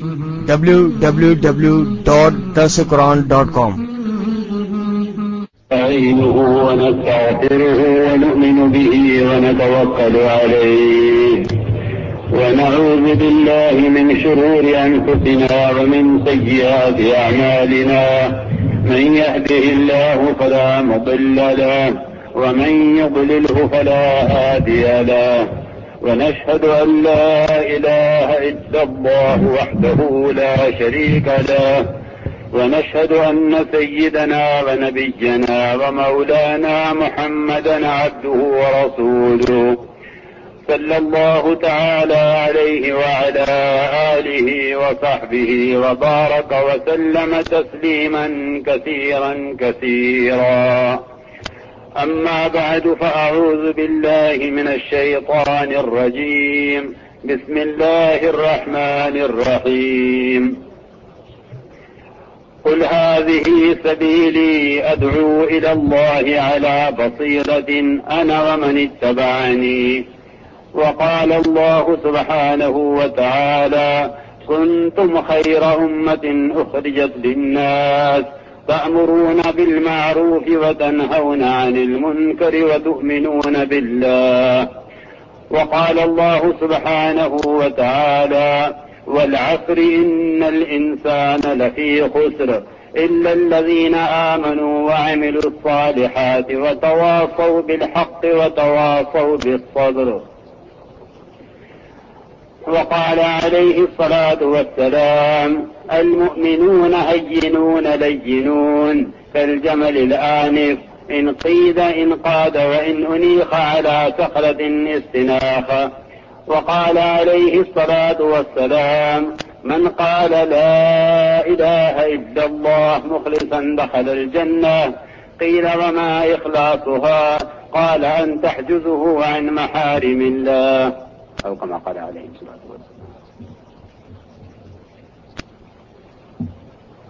www.dasquran.com نستعينه ونستغفره ونؤمن به ونتوكل عليه. ونعوذ بالله من شرور أنفسنا ومن سيئات أعمالنا. من يهده الله فلا مضل له ومن يضلله فلا هادي له. ونشهد أن لا إله إلا الله وحده لا شريك له ونشهد أن سيدنا ونبينا ومولانا محمدا عبده ورسوله صلى الله تعالى عليه وعلى آله وصحبه وبارك وسلم تسليما كثيرا كثيرا. أما بعد فأعوذ بالله من الشيطان الرجيم. بسم الله الرحمن الرحيم. قل هذه سبيلي أدعو إلى الله على بصيرة أنا ومن اتبعني. وقال الله سبحانه وتعالى كنتم خير أمة أخرجت للناس. تأمرون بالمعروف وتنهون عن المنكر وتؤمنون بالله. وقال الله سبحانه وتعالى والعصر إن الإنسان لفي خسر إلا الذين آمنوا وعملوا الصالحات وتواصوا بالحق وتواصوا بالصبر. وقال عليه الصلاة والسلام المؤمنون هينون لينون كالجمل الآنف إن قيد إن قاد وإن أنيخ على سخرة استناخ. وقال عليه الصلاة والسلام من قال لا إله إلا الله مخلصا دخل الجنة قيل وما إخلاصها؟ قال أن تحجزه عن محارم الله. أو كما قال عليه الصلاة والسلام.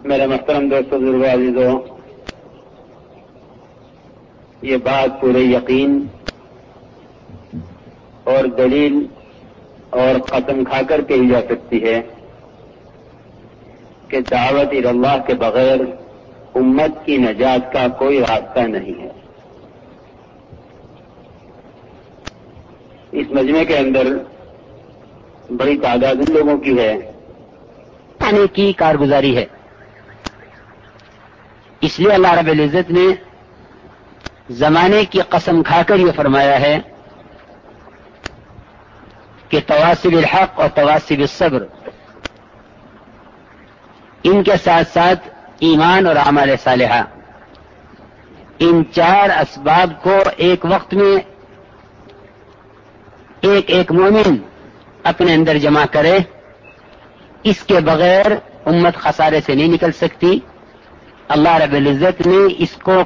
میرے محترم دوستو بزرگ عزیزو، یہ بات پورے یقین اور دلیل اور قسم کھا کر کہی جا سکتی ہے کہ دعوت اللہ کے بغیر امت کی نجات کا کوئی راستہ نہیں ہے۔ اس مجمع کے اندر بڑی تعداد ان لوگوں کی ہے۔ آنے کی کارگزاری ہے۔ اس لیے اللہ رب العزت نے زمانے کی قسم کھا کر یہ فرمایا ہے کہ تواسب الحق اور تواسب الصبر، ان کے ساتھ ساتھ ایمان اور اعمال صالحہ۔ ان چار اسباب کو ایک وقت میں ایک ایک مومن اپنے اندر جمع کرے، اس کے بغیر امت خسارے سے نہیں نکل سکتی۔ اللہ رب العزت نے اس کو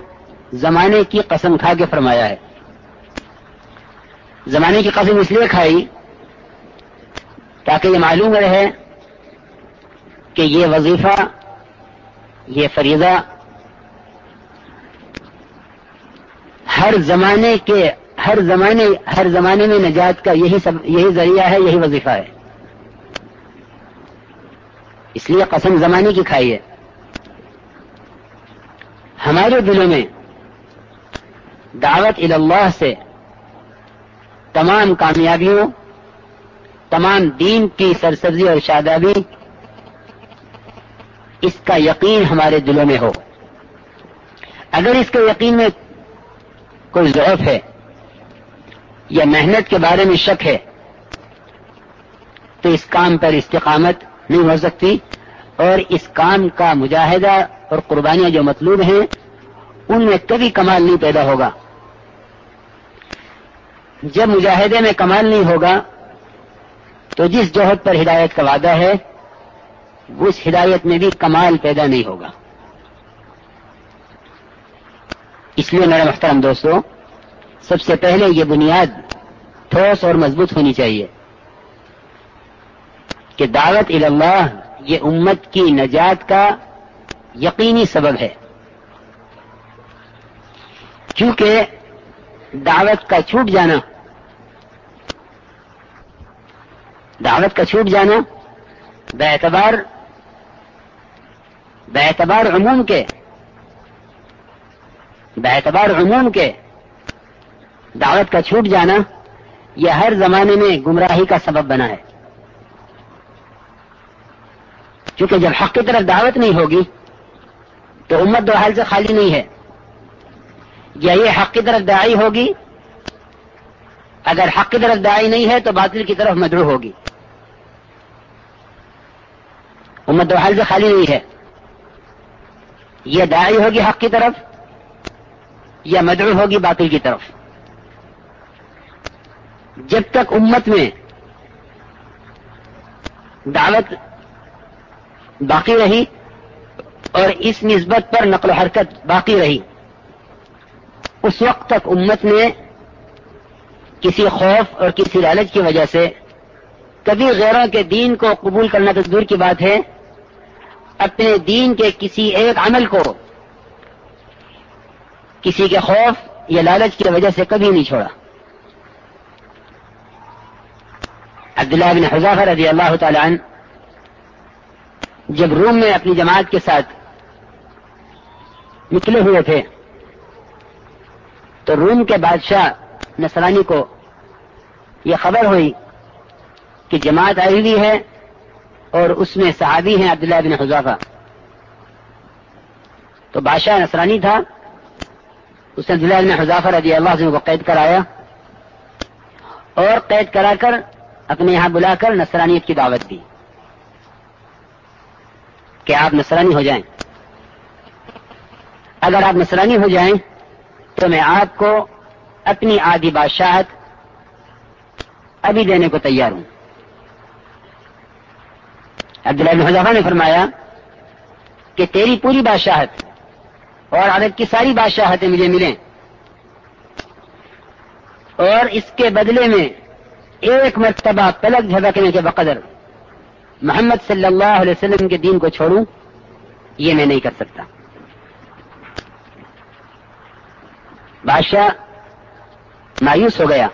زمانے کی قسم کھا کے فرمایا ہے۔ زمانے کی قسم اس لیے کھائی تاکہ یہ معلوم رہے کہ یہ وظیفہ، یہ فریضہ ہر زمانے کے ہر زمانے ہر زمانے میں نجات کا یہی سب، یہی ذریعہ ہے، یہی وظیفہ ہے۔ اس لیے قسم زمانے کی کھائی ہے۔ ہمارے دلوں میں دعوت اللہ سے تمام کامیابیوں، تمام دین کی سرسبزی اور شادابی اس کا یقین ہمارے دلوں میں ہو۔ اگر اس کے یقین میں کوئی ضعف ہے یا محنت کے بارے میں شک ہے، تو اس کام پر استقامت نہیں ہو سکتی۔ اور اس کام کا مجاہدہ اور قربانیاں جو مطلوب ہیں، ان میں کبھی کمال نہیں پیدا ہوگا۔ جب مجاہدے میں کمال نہیں ہوگا، تو جس جوہد پر ہدایت کا وعدہ ہے، اس ہدایت میں بھی کمال پیدا نہیں ہوگا۔ اس لیے میرے محترم دوستو سب سے پہلے یہ بنیاد ٹھوس اور مضبوط ہونی چاہیے کہ دعوت اللہ یہ امت کی نجات کا یقینی سبب ہے۔ کیونکہ دعوت کا چھوٹ جانا، دعوت کا چھوٹ جانا بے اعتبار اعتبار عموم کے، بے اعتبار عموم کے دعوت کا چھوٹ جانا یہ ہر زمانے میں گمراہی کا سبب بنا ہے۔ کیونکہ جب حق کی طرف دعوت نہیں ہوگی، تو امت دو حال سے خالی نہیں ہے۔ یا یہ حق کی طرف دائی ہوگی، اگر حق کی طرف دائی نہیں ہے تو باطل کی طرف مدرو ہوگی۔ امت دو حال سے خالی نہیں ہے۔ یہ دائی ہوگی حق کی طرف یا مدعو ہوگی باطل کی طرف۔ جب تک امت میں دعوت باقی رہی اور اس نسبت پر نقل و حرکت باقی رہی، اس وقت تک امت نے کسی خوف اور کسی لالچ کی وجہ سے کبھی غیروں کے دین کو قبول کرنا تو دور کی بات ہے، اپنے دین کے کسی ایک عمل کو کسی کے خوف یا لالچ کی وجہ سے کبھی نہیں چھوڑا۔ عبداللہ بن حضافہ رضی اللہ تعالی عنہ جب روم میں اپنی جماعت کے ساتھ نکلے ہوئے تھے، تو روم کے بادشاہ نسرانی کو یہ خبر ہوئی کہ جماعت آئی ہوئی ہے اور اس میں صحابی ہیں عبداللہ بن حضافہ تو بادشاہ نسرانی تھا، اس نے عبداللہ بن حضافہ رضی اللہ عنہ کو قید کرایا اور قید کرا کر اپنے یہاں بلا کر نصرانیت کی دعوت دی کہ آپ نصرانی ہو جائیں۔ اگر آپ نصرانی ہو جائیں تو میں آپ کو اپنی آدھی بادشاہت ابھی دینے کو تیار ہوں۔ عبداللہ بن حضافہ نے فرمایا کہ تیری پوری بادشاہت اور عرب کی ساری بادشاہتیں مجھے ملیں اور اس کے بدلے میں ایک مرتبہ پلک جھبکنے کے بقدر۔ محمد صلی اللہ علیہ وسلم کے دین کو چھوڑوں، یہ میں نہیں کر سکتا۔ بادشاہ مایوس ہو گیا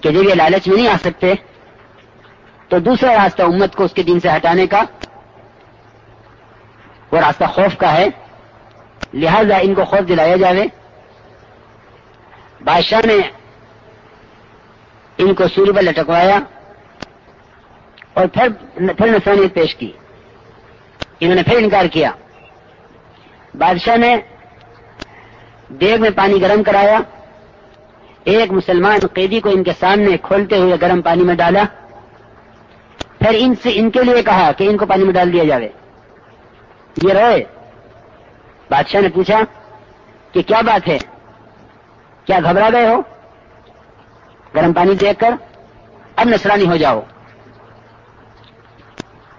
کہ جب یہ لالچ میں نہیں آ سکتے، تو دوسرا راستہ امت کو اس کے دین سے ہٹانے کا، وہ راستہ خوف کا ہے۔ لہذا ان کو خوف دلایا جاوے۔ بادشاہ نے ان کو سوری پر لٹکوایا اور پھر پھر نسانیت پیش کی۔ انہوں نے پھر انکار کیا۔ بادشاہ نے دیگ میں پانی گرم کرایا۔ ایک مسلمان قیدی کو ان کے سامنے کھولتے ہوئے گرم پانی میں ڈالا۔ پھر ان سے ان کے لیے کہا کہ ان کو پانی میں ڈال دیا جاوے۔ یہ روئے۔ بادشاہ نے پوچھا کہ کیا بات ہے؟ کیا گھبرا گئے ہو؟ گرم پانی دیکھ کر اب نسرانی ہو جاؤ۔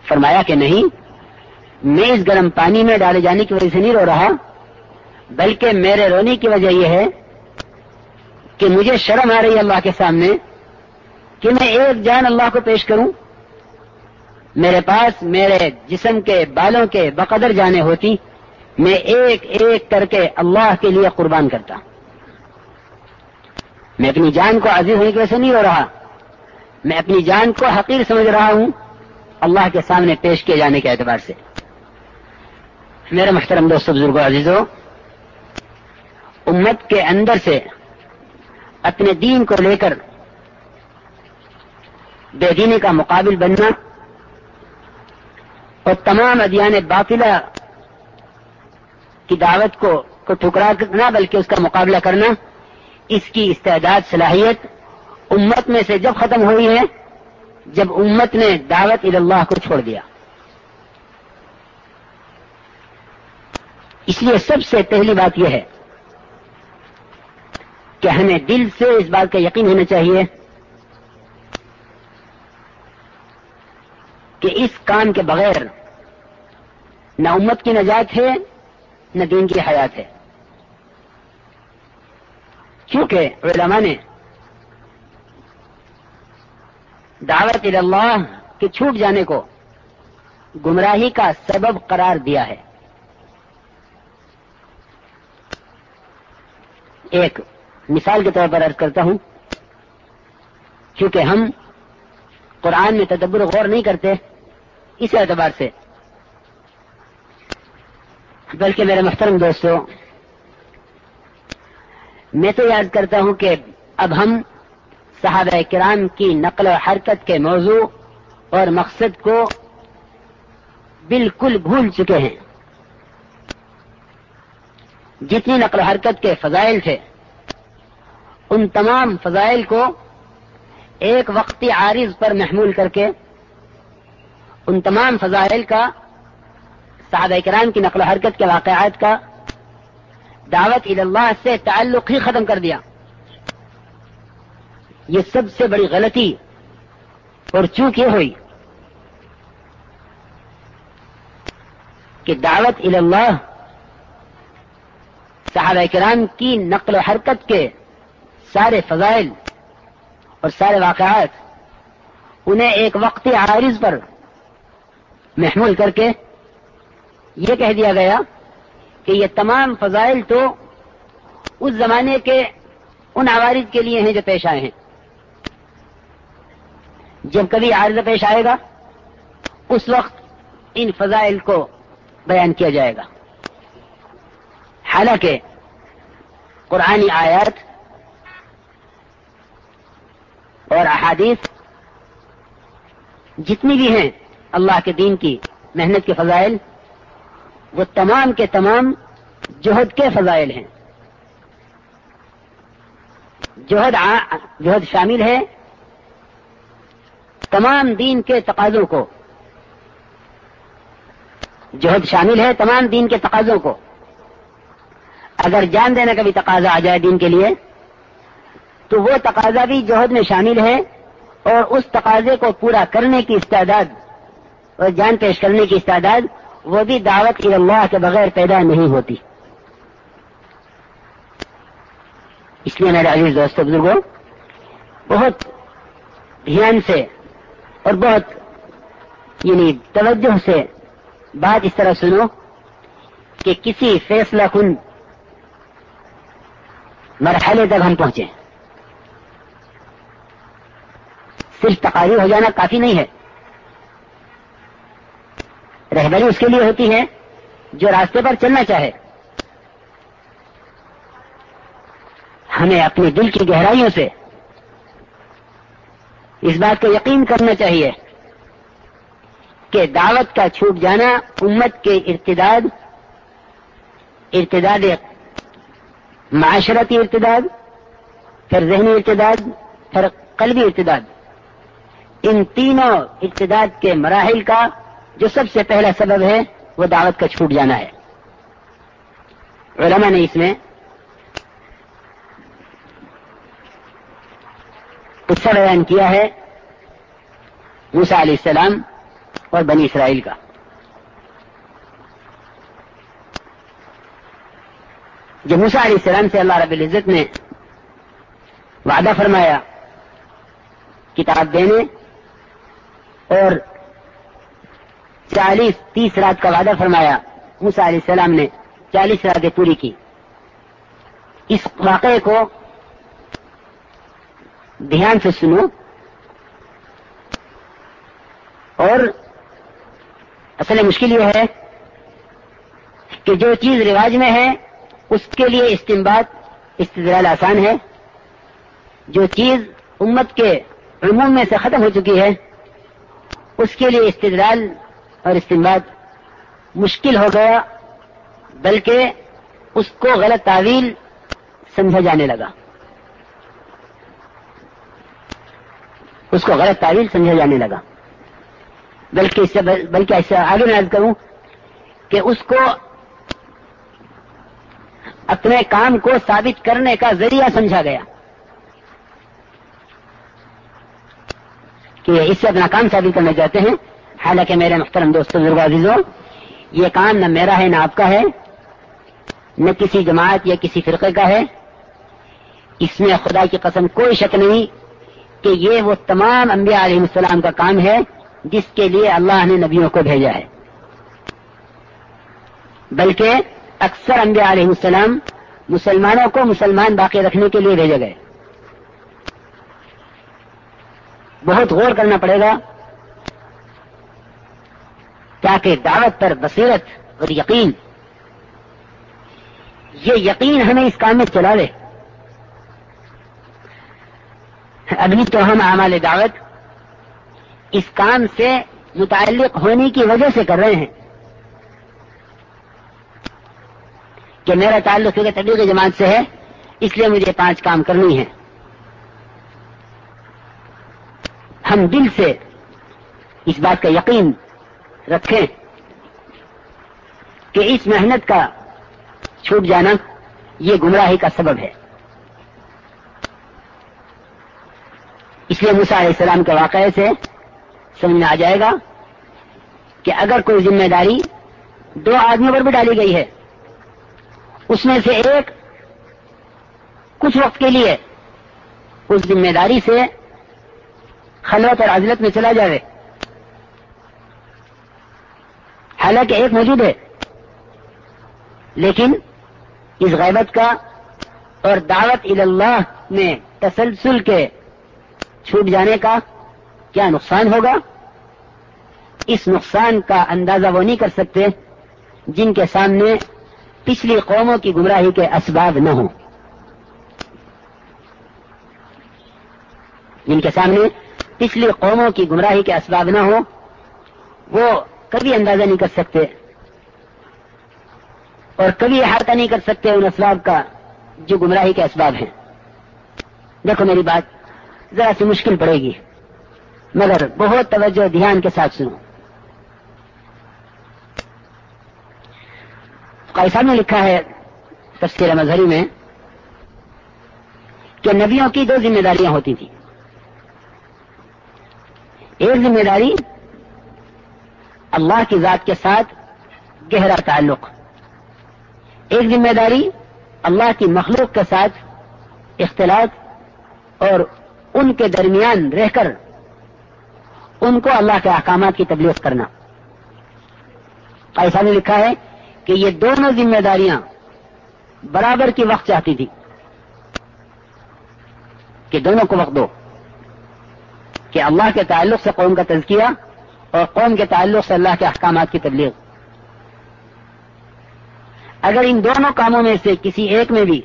فرمایا کہ نہیں میں اس گرم پانی میں ڈالے جانے کی وجہ سے نہیں رو رہا، بلکہ میرے رونے کی وجہ یہ ہے کہ مجھے شرم آ رہی ہے اللہ کے سامنے کہ میں ایک جان اللہ کو پیش کروں۔ میرے پاس میرے جسم کے بالوں کے بقدر جانے ہوتی، میں ایک ایک کر کے اللہ کے لیے قربان کرتا۔ میں اپنی جان کو عزیز ہونے کی وجہ سے نہیں ہو رہا۔ میں اپنی جان کو حقیر سمجھ رہا ہوں۔ اللہ کے سامنے پیش کیے جانے کے اعتبار سے۔ میرے محترم دوست بزرگ عزیزوں امت کے اندر سے اپنے دین کو لے کر بے دینی کا مقابل بننا اور تمام ادیان باطلہ کی دعوت کو کو ٹھکرا کرنا بلکہ اس کا مقابلہ کرنا اس کی استعداد، صلاحیت امت میں سے جب ختم ہوئی ہے، جب امت نے دعوت اللہ کو چھوڑ دیا۔ اس لیے سب سے پہلی بات یہ ہے کہ ہمیں دل سے اس بات کا یقین ہونا چاہیے کہ اس کام کے بغیر نہ امت کی نجات ہے، نہ دین کی حیات ہے۔ کیونکہ علماء نے دعوت اللہ کے چھوٹ جانے کو گمراہی کا سبب قرار دیا ہے۔ ایک مثال کے طور پر ارض کرتا ہوں کیونکہ ہم قرآن میں تدبر غور نہیں کرتے اس اعتبار سے، بلکہ میرے محترم دوستوں میں تو یاد کرتا ہوں کہ اب ہم صحابہ کرام کی نقل و حرکت کے موضوع اور مقصد کو بالکل بھول چکے ہیں۔ جتنی نقل و حرکت کے فضائل تھے، ان تمام فضائل کو ایک وقتی عارض پر محمول کر کے ان تمام فضائل کا صحابہ کرام کی نقل و حرکت کے واقعات کا دعوت اللہ سے تعلق ہی ختم کر دیا۔ یہ سب سے بڑی غلطی اور چوک یہ ہوئی کہ دعوت اللہ صحابہ کرام کی نقل و حرکت کے سارے فضائل اور سارے واقعات انہیں ایک وقتی عارض پر محمول کر کے یہ کہہ دیا گیا کہ یہ تمام فضائل تو اس زمانے کے ان عوارض کے لیے ہیں جو پیش آئے ہیں۔ جب کبھی عارض پیش آئے گا، اس وقت ان فضائل کو بیان کیا جائے گا۔ حالانکہ قرآنی آیات اور احادیث جتنی بھی ہیں اللہ کے دین کی محنت کے فضائل وہ تمام کے تمام جوہد کے فضائل ہیں۔ جوہد جوہد شامل ہے۔ تمام دین کے تقاضوں کو۔ جوہد شامل ہے تمام دین کے تقاضوں کو۔ اگر جان دینے کا بھی تقاضا آ جائے دین کے لیے، تو وہ تقاضا بھی جوہد میں شامل ہے اور اس تقاضے کو پورا کرنے کی استعداد اور جان پیش کرنے کی استعداد وہ بھی دعوت اللہ کے بغیر پیدا نہیں ہوتی۔ اس لیے میرے عزیز دوست بزرگوں، بہت دھیان سے اور بہت یعنی توجہ سے بات اس طرح سنو کہ کسی فیصلہ کن مرحلے تک ہم پہنچے۔ صرف تقاریر ہو جانا کافی نہیں ہے۔ رہبری اس کے لیے ہوتی ہے جو راستے پر چلنا چاہے۔ ہمیں اپنے دل کی گہرائیوں سے اس بات کو یقین کرنا چاہیے کہ دعوت کا چھوٹ جانا امت کے ارتداد ارتداد معاشرتی ارتداد، پھر ذہنی ارتداد، پھر قلبی ارتداد۔ ان تینوں ارتداد کے مراحل کا جو سب سے پہلا سبب ہے وہ دعوت کا چھوٹ جانا ہے۔ علماء نے اس میں قصہ بیان کیا ہے موسا علیہ السلام اور بنی اسرائیل کا۔ جو موسا علیہ السلام سے اللہ رب العزت نے وعدہ فرمایا، کتاب دینے اور چالیس تیس رات کا وعدہ فرمایا۔ موسا علیہ السلام نے چالیس راتیں پوری کی۔ اس واقعے کو دھیان سے سنو۔ اور اصل مشکل یہ ہے کہ جو چیز رواج میں ہے، اس کے لیے استعمال استدلال آسان ہے۔ جو چیز امت کے عموم میں سے ختم ہو چکی ہے، اس کے لیے استدلال اور استعمال مشکل ہو گیا، بلکہ اس کو غلط تعویل سمجھا جانے لگا۔ اس کو غلط تعویل سمجھا جانے لگا۔ بلکہ اس سے بلکہ ایسے آگے میں کروں کہ اس کو اپنے کام کو ثابت کرنے کا ذریعہ سمجھا گیا۔ کہ اس سے اپنا کام ثابت کرنا چاہتے ہیں۔ حالانکہ میرے محترم دوستوں بزرگ عزیزوں، یہ کام نہ میرا ہے نہ آپ کا ہے، نہ کسی جماعت یا کسی فرقے کا ہے۔ اس میں خدا کی قسم کوئی شک نہیں کہ یہ وہ تمام انبیاء علیہ السلام کا کام ہے جس کے لیے اللہ نے نبیوں کو بھیجا ہے۔ بلکہ اکثر انبیاء علیہ السلام مسلمانوں کو مسلمان باقی رکھنے کے لیے بھیجے گئے۔ بہت غور کرنا پڑے گا۔ تاکہ دعوت پر بصیرت اور یقین۔ یہ یقین ہمیں اس کام میں چلا لے۔ ابھی تو ہم اعمال دعوت اس کام سے متعلق ہونے کی وجہ سے کر رہے ہیں۔ کہ میرا تعلق کیونکہ تبلیغ جماعت سے ہے، اس لیے مجھے پانچ کام کرنی ہے ہم دل سے اس بات کا یقین رکھیں کہ اس محنت کا چھوٹ جانا یہ گمراہی کا سبب ہے۔ اس لیے علیہ السلام کے واقعے سے سمجھ میں آ جائے گا کہ اگر کوئی ذمہ داری دو آدمیوں پر بھی ڈالی گئی ہے، اس میں سے ایک کچھ وقت کے لیے اس ذمہ داری سے خلوت اور عزلت میں چلا جائے حالانکہ ایک موجود ہے۔ لیکن اس غیبت کا اور دعوت اللہ میں تسلسل کے چھوٹ جانے کا کیا نقصان ہوگا؟ اس نقصان کا اندازہ وہ نہیں کر سکتے جن کے سامنے پچھلی قوموں کی گمراہی کے اسباب نہ ہوں۔ جن کے سامنے پچھلی قوموں کی گمراہی کے اسباب نہ ہوں، وہ کبھی اندازہ نہیں کر سکتے اور کبھی احاطہ نہیں کر سکتے ان اسباب کا جو گمراہی کے اسباب ہیں۔ دیکھو میری بات، ذرا سی مشکل پڑے گی، مگر بہت توجہ دھیان کے ساتھ سنو۔ قیصا نے لکھا ہے تفسیر مظہری میں کہ نبیوں کی دو ذمہ داریاں ہوتی تھیں۔ ایک ذمہ داری اللہ کی ذات کے ساتھ گہرا تعلق۔ ایک ذمہ داری اللہ کی مخلوق کے ساتھ اختلاط اور ان کے درمیان رہ کر ان کو اللہ کے احکامات کی تبلیغ کرنا۔ ایسا نے لکھا ہے کہ یہ دونوں ذمہ داریاں برابر کی وقت چاہتی تھی کہ دونوں کو وقت دو، کہ اللہ کے تعلق سے قوم کا تزکیہ اور قوم کے تعلق سے اللہ کے احکامات کی تبلیغ۔ اگر ان دونوں کاموں میں سے کسی ایک میں بھی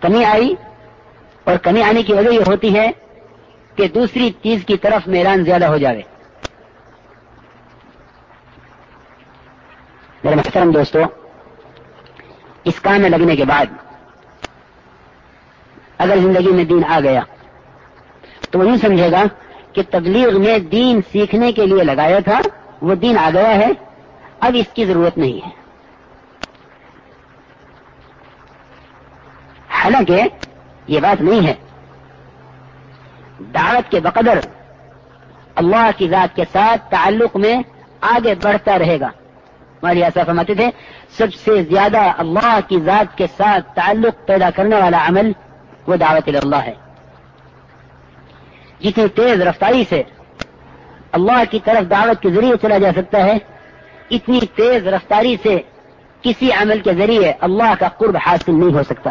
کمی آئی اور کمی آنے کی وجہ یہ ہوتی ہے کہ دوسری چیز کی طرف میران زیادہ ہو جائے میرے محترم دوستو، اس کام میں لگنے کے بعد اگر زندگی میں دین آ گیا تو وہ یوں سمجھے گا کہ تبلیغ میں دین سیکھنے کے لیے لگایا تھا، وہ دین آ گیا ہے، اب اس کی ضرورت نہیں ہے۔ حالانکہ یہ بات نہیں ہے۔ دعوت کے بقدر اللہ کی ذات کے ساتھ تعلق میں آگے بڑھتا رہے گا۔ ہماری ایسا فرماتے تھے، سب سے زیادہ اللہ کی ذات کے ساتھ تعلق پیدا کرنے والا عمل وہ دعوت اللہ ہے۔ جتنی تیز رفتاری سے اللہ کی طرف دعوت کے ذریعے چلا جا سکتا ہے، اتنی تیز رفتاری سے کسی عمل کے ذریعے اللہ کا قرب حاصل نہیں ہو سکتا۔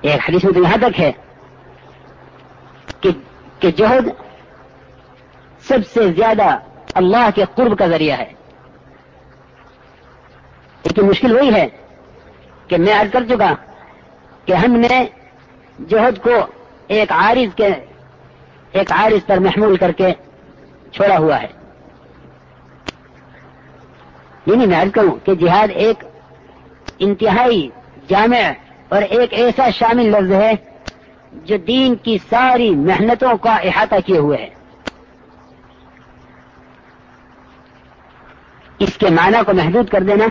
ایک حدیث میں تو یہاں تک ہے کہ جوہد سب سے زیادہ اللہ کے قرب کا ذریعہ ہے۔ لیکن مشکل وہی ہے کہ میں عرض کر چکا کہ ہم نے جوہد کو ایک عارض کے ایک عارض پر محمول کر کے چھوڑا ہوا ہے۔ یعنی میں عرض کروں کہ جہاد ایک انتہائی جامع اور ایک ایسا شامل لفظ ہے جو دین کی ساری محنتوں کا احاطہ کیے ہوئے ہے۔ اس کے معنی کو محدود کر دینا۔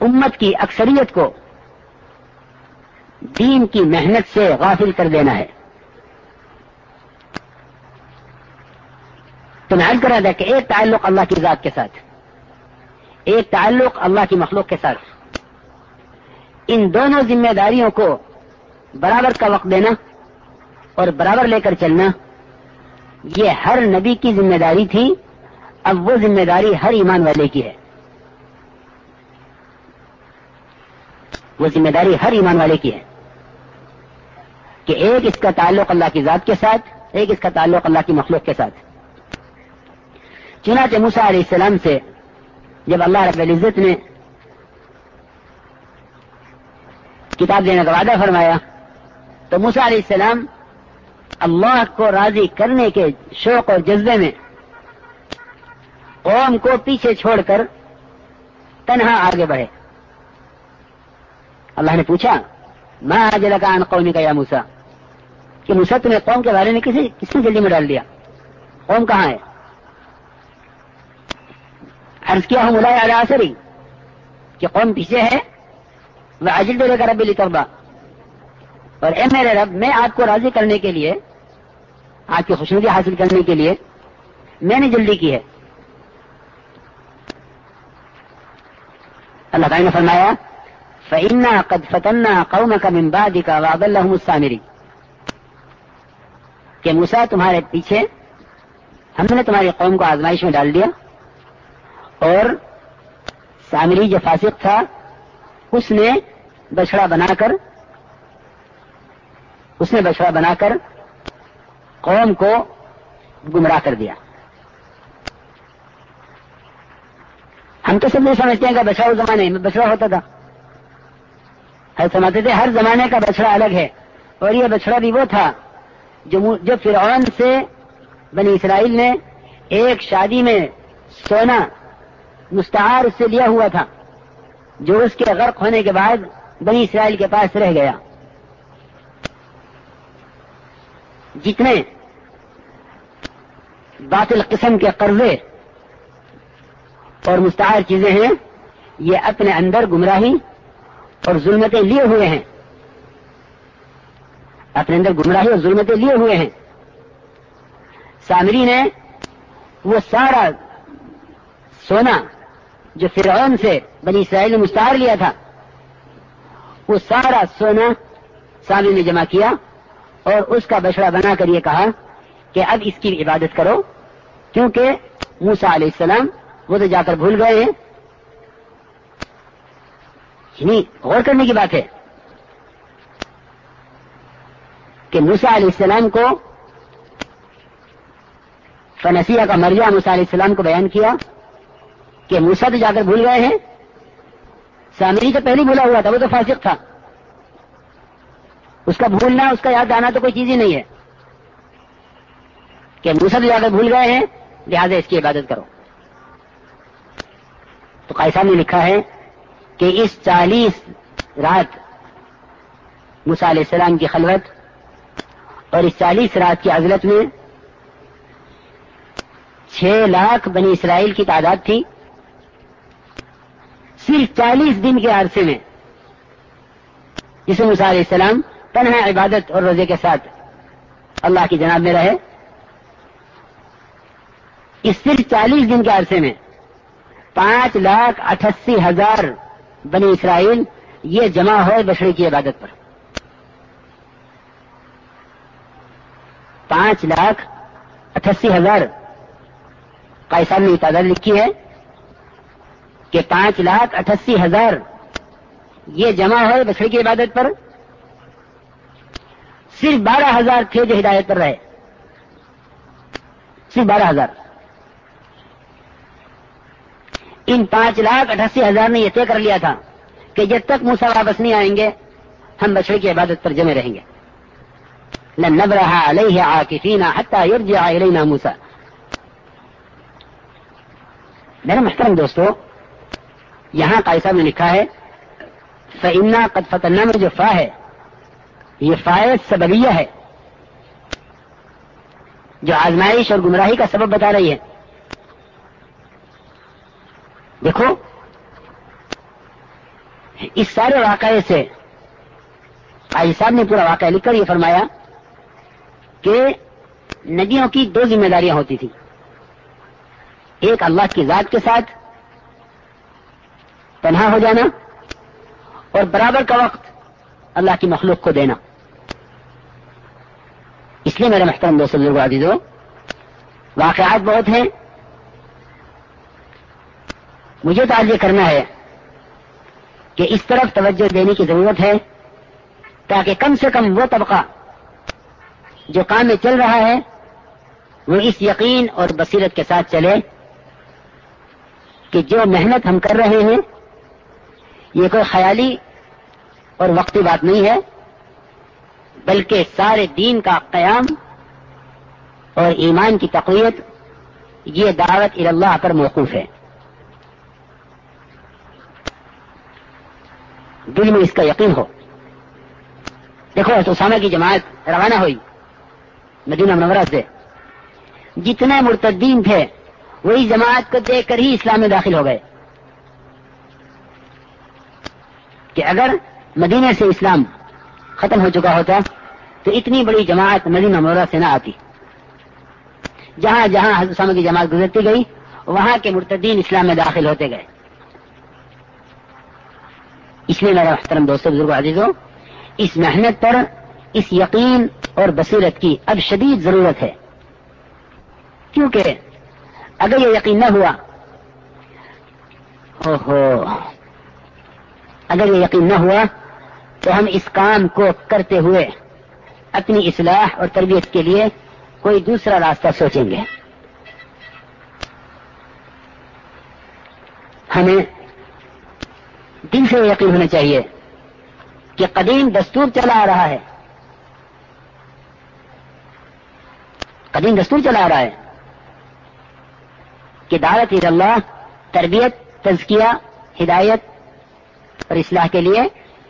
امت کی اکثریت کو دین کی محنت سے غافل کر دینا ہے۔ تو میں کرا دیا کہ ایک تعلق اللہ کی ذات کے ساتھ، ایک تعلق اللہ کی مخلوق کے ساتھ۔ ان دونوں ذمہ داریوں کو برابر کا وقت دینا اور برابر لے کر چلنا، یہ ہر نبی کی ذمہ داری تھی، اب وہ ذمہ داری ہر ایمان والے کی ہے۔ وہ ذمہ داری ہر ایمان والے کی ہے۔ کہ ایک اس کا تعلق اللہ کی ذات کے ساتھ، ایک اس کا تعلق اللہ کی مخلوق کے ساتھ۔ چنانچہ موسا علیہ السلام سے جب اللہ رب العزت نے کتاب دینے کا وعدہ فرمایا، تو موسا علیہ السلام اللہ کو راضی کرنے کے شوق اور جذبے میں قوم کو پیچھے چھوڑ کر تنہا آگے بڑھے۔ اللہ نے پوچھا میں آج لگا ان قومی کا یا موسا کہ موسا تمہیں قوم کے بارے میں کسی کس نے جلدی میں ڈال دیا۔ قوم کہاں ہے؟ عرض کیا ہوں ملا اثری کہ قوم پیچھے ہے وہ اجل دے کا رب علی اور اے میرے رب، میں آپ کو راضی کرنے کے لیے، آپ کی خوشنودی حاصل کرنے کے لیے، میں نے جلدی کی ہے۔ اللہ تعالیٰ نے فرمایا فعنا قد فتنا قوم کا ممباد کا واب کہ موسا تمہارے پیچھے ہم نے تمہاری قوم کو آزمائش میں ڈال دیا اور سامری جو فاسق تھا، اس نے بچڑا بنا کر، اس نے بچڑا بنا کر قوم کو گمراہ کر دیا۔ ہم تو سب یہ سمجھتے ہیں کہ بچڑا اس زمانے میں بچڑا ہوتا تھا۔ سمجھتے تھے ہر زمانے کا بچڑا الگ ہے۔ اور یہ بچڑا بھی وہ تھا جو فرعون سے بنی اسرائیل نے ایک شادی میں سونا مستعار اس سے لیا ہوا تھا، جو اس کے غرق ہونے کے بعد بنی اسرائیل کے پاس رہ گیا۔ جتنے باطل قسم کے قرضے اور مستعار چیزیں ہیں، یہ اپنے اندر گمراہی اور ظلمتیں لیے ہوئے ہیں۔ اپنے اندر گمراہی اور ظلمتیں لیے ہوئے ہیں۔ سامری نے وہ سارا سونا جو فرعون سے بنی اسرائیل نے مستعار لیا تھا، وہ سارا سونا سامری نے جمع کیا اور اس کا بچڑا بنا کر یہ کہا کہ اب اس کی عبادت کرو، کیونکہ موسا علیہ السلام وہ تو جا کر بھول گئے ہیں۔ یعنی غور کرنے کی بات ہے کہ موسا علیہ السلام کو فنسیہ کا مرجع موسا علیہ السلام کو بیان کیا کہ موسا تو جا کر بھول گئے ہیں۔ سامری تو پہلے بھولا ہوا تھا، وہ تو فاسق تھا۔ اس کا بھولنا، اس کا یاد آنا تو کوئی چیز ہی نہیں ہے۔ کہ موسا تو جا کر بھول گئے ہیں، لہٰذا اس کی عبادت کرو۔ تو قائصہ نے لکھا ہے کہ اس چالیس رات موسا علیہ السلام کی خلوت اور اس چالیس رات کی عزلت میں چھ لاکھ بنی اسرائیل کی تعداد تھی۔ صرف چالیس دن کے عرصے میں جسے موسا علیہ السلام تنہا عبادت اور روزے کے ساتھ اللہ کی جناب میں رہے۔ اس صرف چالیس دن کے عرصے میں پانچ لاکھ اٹھاسی ہزار بنی اسرائیل یہ جمع ہوئے بشری کی عبادت پر۔ پانچ لاکھ اٹھاسی ہزار قائصان نے تعداد لکھی ہے کہ پانچ لاکھ اٹھاسی ہزار یہ جمع ہوئے بچڑے کی عبادت پر۔ صرف بارہ ہزار تھے جو ہدایت پر رہے۔ صرف بارہ ہزار۔ ان پانچ لاکھ اٹھاسی ہزار نے یہ طے کر لیا تھا کہ جب تک موسا واپس نہیں آئیں گے، ہم بچڑے کی عبادت پر جمے رہیں گے۔ نب رہا علیہ آکفین حتہ موسا میرے محترم دوستو، یہاں قائد صاحب نے لکھا ہے فعنا قد فتنا میں جو فا ہے۔ یہ فائد سببیہ ہے، جو آزمائش اور گمراہی کا سبب بتا رہی ہے۔ دیکھو، اس سارے واقعے سے آئی صاحب نے پورا واقعہ لکھ کر یہ فرمایا کہ ندیوں کی دو ذمہ داریاں ہوتی تھی ایک اللہ کی ذات کے ساتھ تنہا ہو جانا اور برابر کا وقت اللہ کی مخلوق کو دینا۔ اس لیے میرے محترم دوست بزرگ واقعات بہت ہیں۔ مجھے تو آج یہ کرنا ہے کہ اس طرف توجہ دینے کی ضرورت ہے تاکہ کم سے کم وہ طبقہ جو کام میں چل رہا ہے، وہ اس یقین اور بصیرت کے ساتھ چلے کہ جو محنت ہم کر رہے ہیں، یہ کوئی خیالی اور وقتی بات نہیں ہے، بلکہ سارے دین کا قیام اور ایمان کی تقویت، یہ دعوت اللہ پر موقوف ہے۔ دل میں اس کا یقین ہو۔ دیکھو اسامہ کی جماعت روانہ ہوئی، مدینہ منورہ سے۔ جتنے مرتدین تھے، وہی جماعت کو دیکھ کر ہی اسلام میں داخل ہو گئے۔ کہ اگر مدینے سے اسلام ختم ہو چکا ہوتا، تو اتنی بڑی جماعت مدینہ منورہ سے نہ آتی۔ جہاں جہاں حضرت اسامہ کی جماعت گزرتی گئی، وہاں کے مرتدین اسلام میں داخل ہوتے گئے۔ اس لیے میرا محترم دوستوں بزرگ عزیزوں، اس محنت پر، اس یقین اور بصیرت کی اب شدید ضرورت ہے۔ کیونکہ اگر یہ یقین نہ ہوا اگر یہ یقین نہ ہوا تو ہم اس کام کو کرتے ہوئے اپنی اصلاح اور تربیت کے لیے کوئی دوسرا راستہ سوچیں گے۔ ہمیں دل سے یقین ہونا چاہیے کہ قدیم دستور چلا آ رہا ہے۔ قدیم دستور چلا آ رہا ہے کہ دعوت اللہ، تربیت، تزکیہ، ہدایت اور اصلاح کے لیے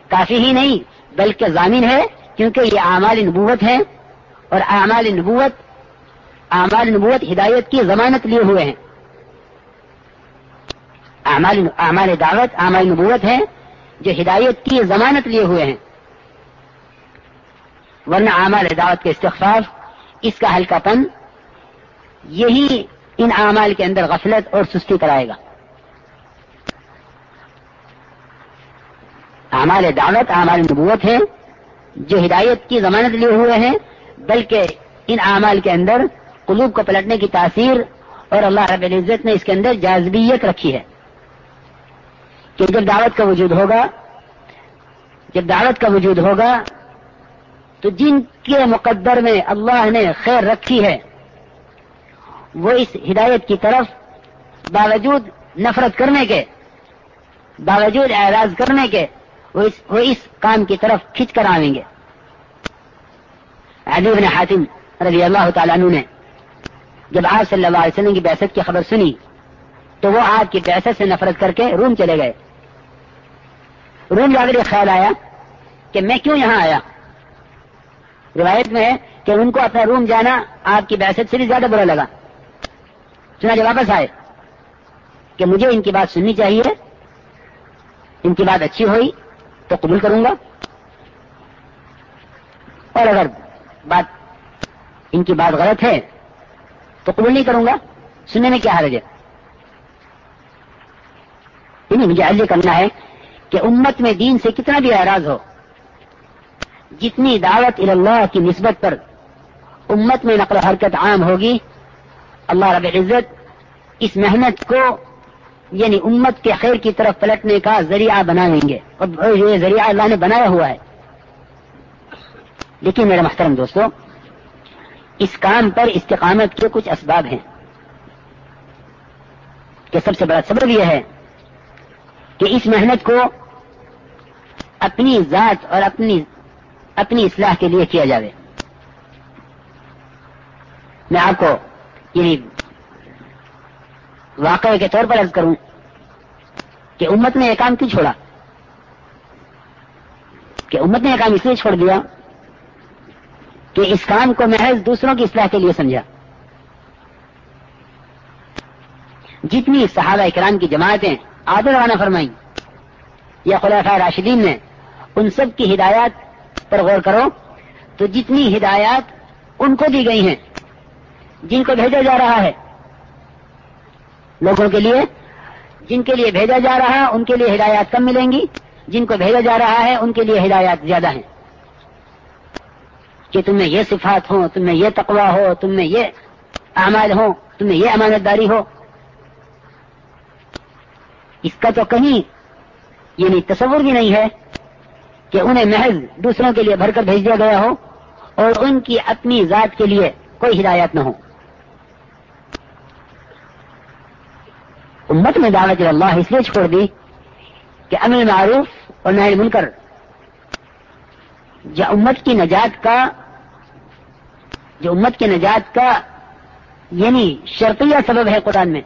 کافی ہی نہیں، بلکہ ضامن ہے، کیونکہ یہ اعمال نبوت ہے اور اعمال نبوت اعمال نبوت ہدایت کی ضمانت لیے ہوئے ہیں۔ اعمال دعوت، اعمال نبوت ہے جو ہدایت کی ضمانت لیے ہوئے ہیں۔ ورنہ اعمال دعوت کے استخفاف اس کا ہلکا پن یہی ان اعمال کے اندر غفلت اور سستی کرائے گا۔ اعمال دعوت، اعمال نبوت ہے جو ہدایت کی ضمانت لیے ہوئے ہیں، بلکہ ان اعمال کے اندر قلوب کو پلٹنے کی تاثیر اور اللہ رب العزت نے اس کے اندر جازبیت رکھی ہے۔ کہ جب دعوت کا وجود ہوگا، جب دعوت کا وجود ہوگا، تو جن کے مقدر میں اللہ نے خیر رکھی ہے، وہ اس ہدایت کی طرف باوجود نفرت کرنے کے، باوجود اعراض کرنے کے، وہ اس وہ اس کام کی طرف کھینچ کر آئیں گے۔ علی بن حاتم رضی اللہ تعالیٰ عنہ نے جب آپ صلی اللہ علیہ وسلم کی بحثت کی خبر سنی تو وہ آپ کی بحثت سے نفرت کر کے روم چلے گئے۔ روم جا کر یہ خیال آیا کہ میں کیوں یہاں آیا؟ روایت میں ہے کہ ان کو اپنا روم جانا آپ کی بحثت سے بھی زیادہ برا لگا۔ سنا جب واپس آئے کہ مجھے ان کی بات سننی چاہیے۔ ان کی بات اچھی ہوئی تو قبول کروں گا۔ اور اگر بات ان کی بات غلط ہے تو قبول نہیں کروں گا۔ سننے میں کیا حرج ہے؟ مجھے علی کرنا ہے کہ امت میں دین سے کتنا بھی اعراض ہو، جتنی دعوت اللہ کی نسبت پر امت میں نقل و حرکت عام ہوگی، اللہ رب العزت اس محنت کو یعنی امت کے خیر کی طرف پلٹنے کا ذریعہ بنا لیں گے۔ اور یہ ذریعہ اللہ نے بنایا ہوا ہے۔ لیکن میرے محترم دوستوں اس کام پر استقامت کے کچھ اسباب ہیں۔ کہ سب سے بڑا سبب یہ ہے کہ اس محنت کو اپنی ذات اور اپنی اپنی اصلاح کے لیے کیا جائے میں آپ کو یعنی واقعے کے طور پر عرض کروں کہ امت نے یہ کام کیوں چھوڑا؟ کہ امت نے یہ کام اس لیے چھوڑ دیا کہ اس کام کو محض دوسروں کی اصلاح کے لیے سمجھا۔ جتنی صحابہ اکرام کی جماعتیں آدر روانہ فرمائی یا خلافہ راشدین نے ان سب کی ہدایات پر غور کرو، تو جتنی ہدایات ان کو دی گئی ہیں، جن کو بھیجا جا رہا ہے، لوگوں کے لیے، جن کے لیے بھیجا جا رہا ہے، ان کے لیے ہدایات کم ملیں گی، جن کو بھیجا جا رہا ہے، ان کے لیے ہدایات زیادہ ہیں۔ کہ تم میں یہ صفات ہو تم میں یہ تقوا ہو، تم میں یہ اعمال ہو تم میں یہ امانت داری ہو اس کا تو کہیں یعنی تصور بھی نہیں ہے کہ انہیں محض دوسروں کے لیے بھر کر بھیج دیا گیا ہو اور ان کی اپنی ذات کے لیے کوئی ہدایت نہ ہو۔ امت میں دعوت اللہ اس لیے چھوڑ دی کہ امن معروف اور نہل منکر۔ جو امت کی نجات کا، جو امت کی نجات کا یعنی شرطیہ سبب ہے قرآن میں۔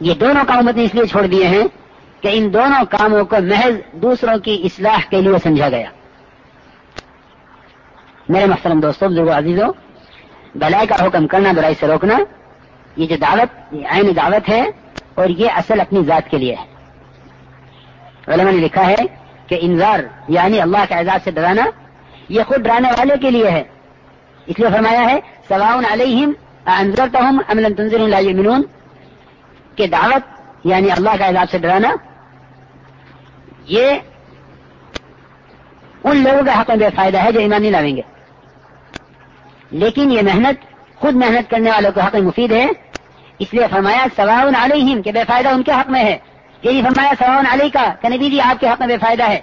یہ دونوں کام نے اس لیے چھوڑ دیے ہیں کہ ان دونوں کاموں کو محض دوسروں کی اصلاح کے لیے سمجھا گیا۔ میرے محترم دوستوں بزرگ عزیزوں بلائی کا حکم کرنا، برائی سے روکنا، یہ جو دعوت عین دعوت ہے اور یہ اصل اپنی ذات کے لیے ہے۔ علماء نے لکھا ہے کہ انذار یعنی اللہ کے اعزاز سے ڈرانا، یہ خود ڈرانے والے کے لیے ہے۔ اس لیے فرمایا ہے، سواؤن علیہم انضرتا ہوں امن تنظر کہ دعوت یعنی اللہ کا اعزاز سے ڈرانا، یہ ان لوگوں کا حق میں بے فائدہ ہے جو ایمان نہیں لاویں گے۔ لیکن یہ محنت، خود محنت کرنے والوں کو حق میں مفید ہے۔ اس لیے فرمایا، سواؤن علیہم، کہ بے فائدہ ان کے حق میں ہے۔ یہی فرمایا، سواؤن علی کا کہ نبی جی آپ کے حق میں بے فائدہ ہے۔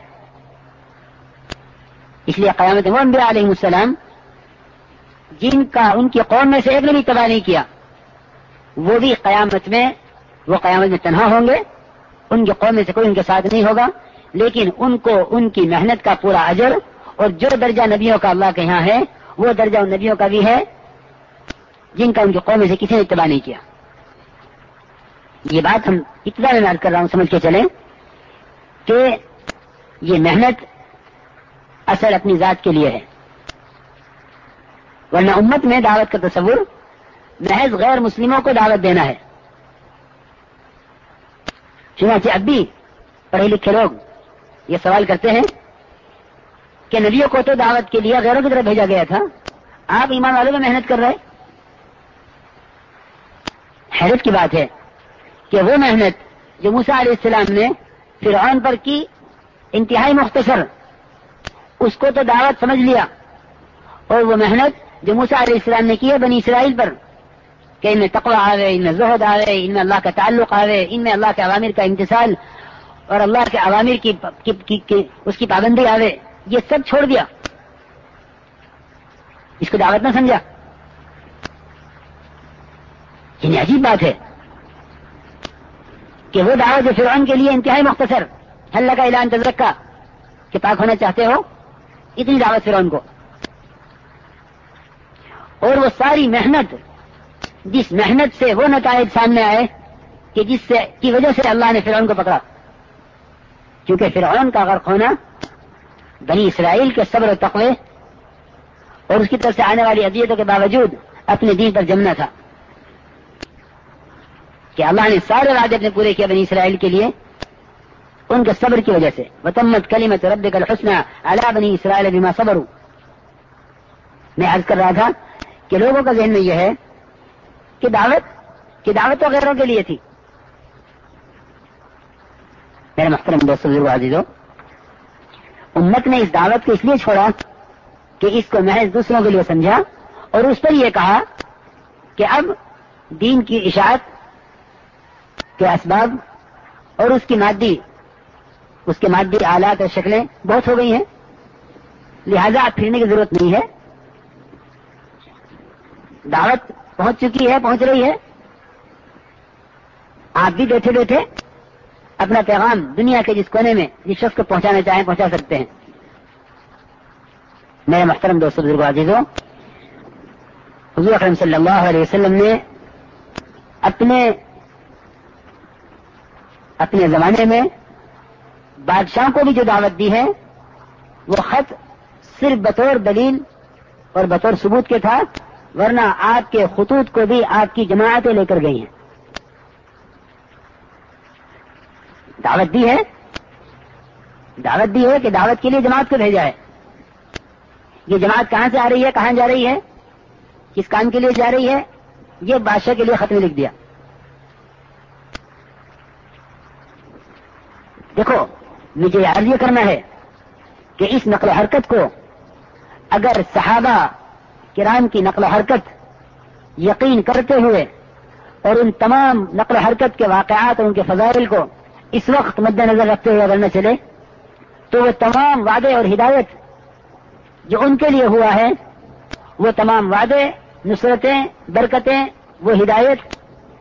اس لیے قیامت وہ انبیاء علیہ السلام، جن کا، ان کی قوم میں سے ایک نے بھی تباہ نہیں کیا، وہ بھی قیامت میں وہ قیامت میں تنہا ہوں گے، ان کی قوم میں سے کوئی ان کے ساتھ نہیں ہوگا، لیکن ان کو ان کی محنت کا پورا اجر اور جو درجہ نبیوں کا اللہ کے یہاں ہے، وہ درجہ ان نبیوں کا بھی ہے، جن کا ان کی قوم میں سے کسی نے اتباع نہیں کیا۔ یہ بات ہم اتنا میں کر رہا ہوں، سمجھ کے چلیں کہ یہ محنت اصل اپنی ذات کے لیے ہے۔ ورنہ امت میں دعوت کا تصور محض غیر مسلموں کو دعوت دینا ہے۔ چنانچہ اب بھی پڑھے لکھے لوگ یہ سوال کرتے ہیں کہ نبیوں کو تو دعوت کے لیے غیروں کی طرف بھیجا گیا تھا، آپ ایمان والوں میں محنت کر رہے حیرت کی بات ہے کہ وہ محنت جو موسا علیہ السلام نے فرعون پر کی انتہائی مختصر، اس کو تو دعوت سمجھ لیا، اور وہ محنت جو موسا علیہ السلام نے کی ہے بنی اسرائیل پر کہ ان میں تقوی آوے ان میں زہد آوے ان میں اللہ کا تعلق آوے ان میں اللہ کے عوامر کا امتصال اور اللہ کے عوامر کی کی, کی, کی اس کی پابندی آوے یہ سب چھوڑ دیا۔ اس کو دعوت نہ سمجھا۔ یعنی عجیب بات ہے کہ وہ دعوت جو فرعون کے لیے انتہائی مختصر اللہ کا اعلان تجرک کا کہ پاک ہونا چاہتے ہو اتنی دعوت فرعون کو۔ اور وہ ساری محنت جس محنت سے وہ نتائج سامنے آئے کہ جس سے کی وجہ سے اللہ نے فرعون کو پکڑا۔ کیونکہ فرعون کا غرق ہونا بنی اسرائیل کے صبر و تقوی اور اس کی طرف سے آنے والی ادیتوں کے باوجود اپنے دین پر جمنا تھا۔ کہ اللہ نے سارے وعدے اپنے پورے کیا بنی اسرائیل کے لیے ان کے صبر کی وجہ سے۔ وتمت کلیمت رب کا حسنہ اللہ بنی اسرائیل بما صبر میں عرض کر رہا تھا کہ لوگوں کا ذہن میں یہ ہے کہ دعوت کہ دعوت تو غیروں کے لیے تھی۔ میرے محترم دوست بزرگ عزیزوں امت نے اس دعوت کو اس لیے چھوڑا کہ اس کو محض دوسروں کے لیے سمجھا اور اس پر یہ کہا کہ اب دین کی اشاعت کے اسباب اور اس کی مادی اس کے مادی آلات اور شکلیں بہت ہو گئی ہیں۔ لہذا اب پھرنے کی ضرورت نہیں ہے۔ دعوت پہنچ چکی ہے، پہنچ رہی ہے۔ آپ بھی بیٹھے بیٹھے اپنا پیغام دنیا کے جس کونے میں، جس شخص کو پہنچانا چاہیں پہنچا سکتے ہیں۔ میرے محترم دوست بزرگ عزیزوں حضور اکرم صلی اللہ علیہ وسلم نے اپنے اپنے زمانے میں بادشاہ کو بھی جو دعوت دی ہے، وہ خط صرف بطور دلیل اور بطور ثبوت کے تھا۔ ورنہ آپ کے خطوط کو بھی آپ کی جماعتیں لے کر گئی ہیں۔ دعوت دی ہے؟ دعوت دی ہے کہ دعوت کے لیے جماعت کو بھیجا ہے۔ یہ جماعت کہاں سے آ رہی ہے؟ کہاں جا رہی ہے؟ کس کام کے لیے جا رہی ہے؟ یہ بادشاہ کے لیے ختم لکھ دیا۔ دیکھو، مجھے یاد یہ کرنا ہے کہ اس نقل و حرکت کو اگر صحابہ کرام کی نقل و حرکت یقین کرتے ہوئے اور ان تمام نقل و حرکت کے واقعات اور ان کے فضائل کو اس وقت مد نظر رکھتے ہوئے اگر نہ چلے، تو وہ تمام وعدے اور ہدایت جو ان کے لیے ہوا ہے، وہ تمام وعدے، نصرتیں، برکتیں، وہ ہدایت،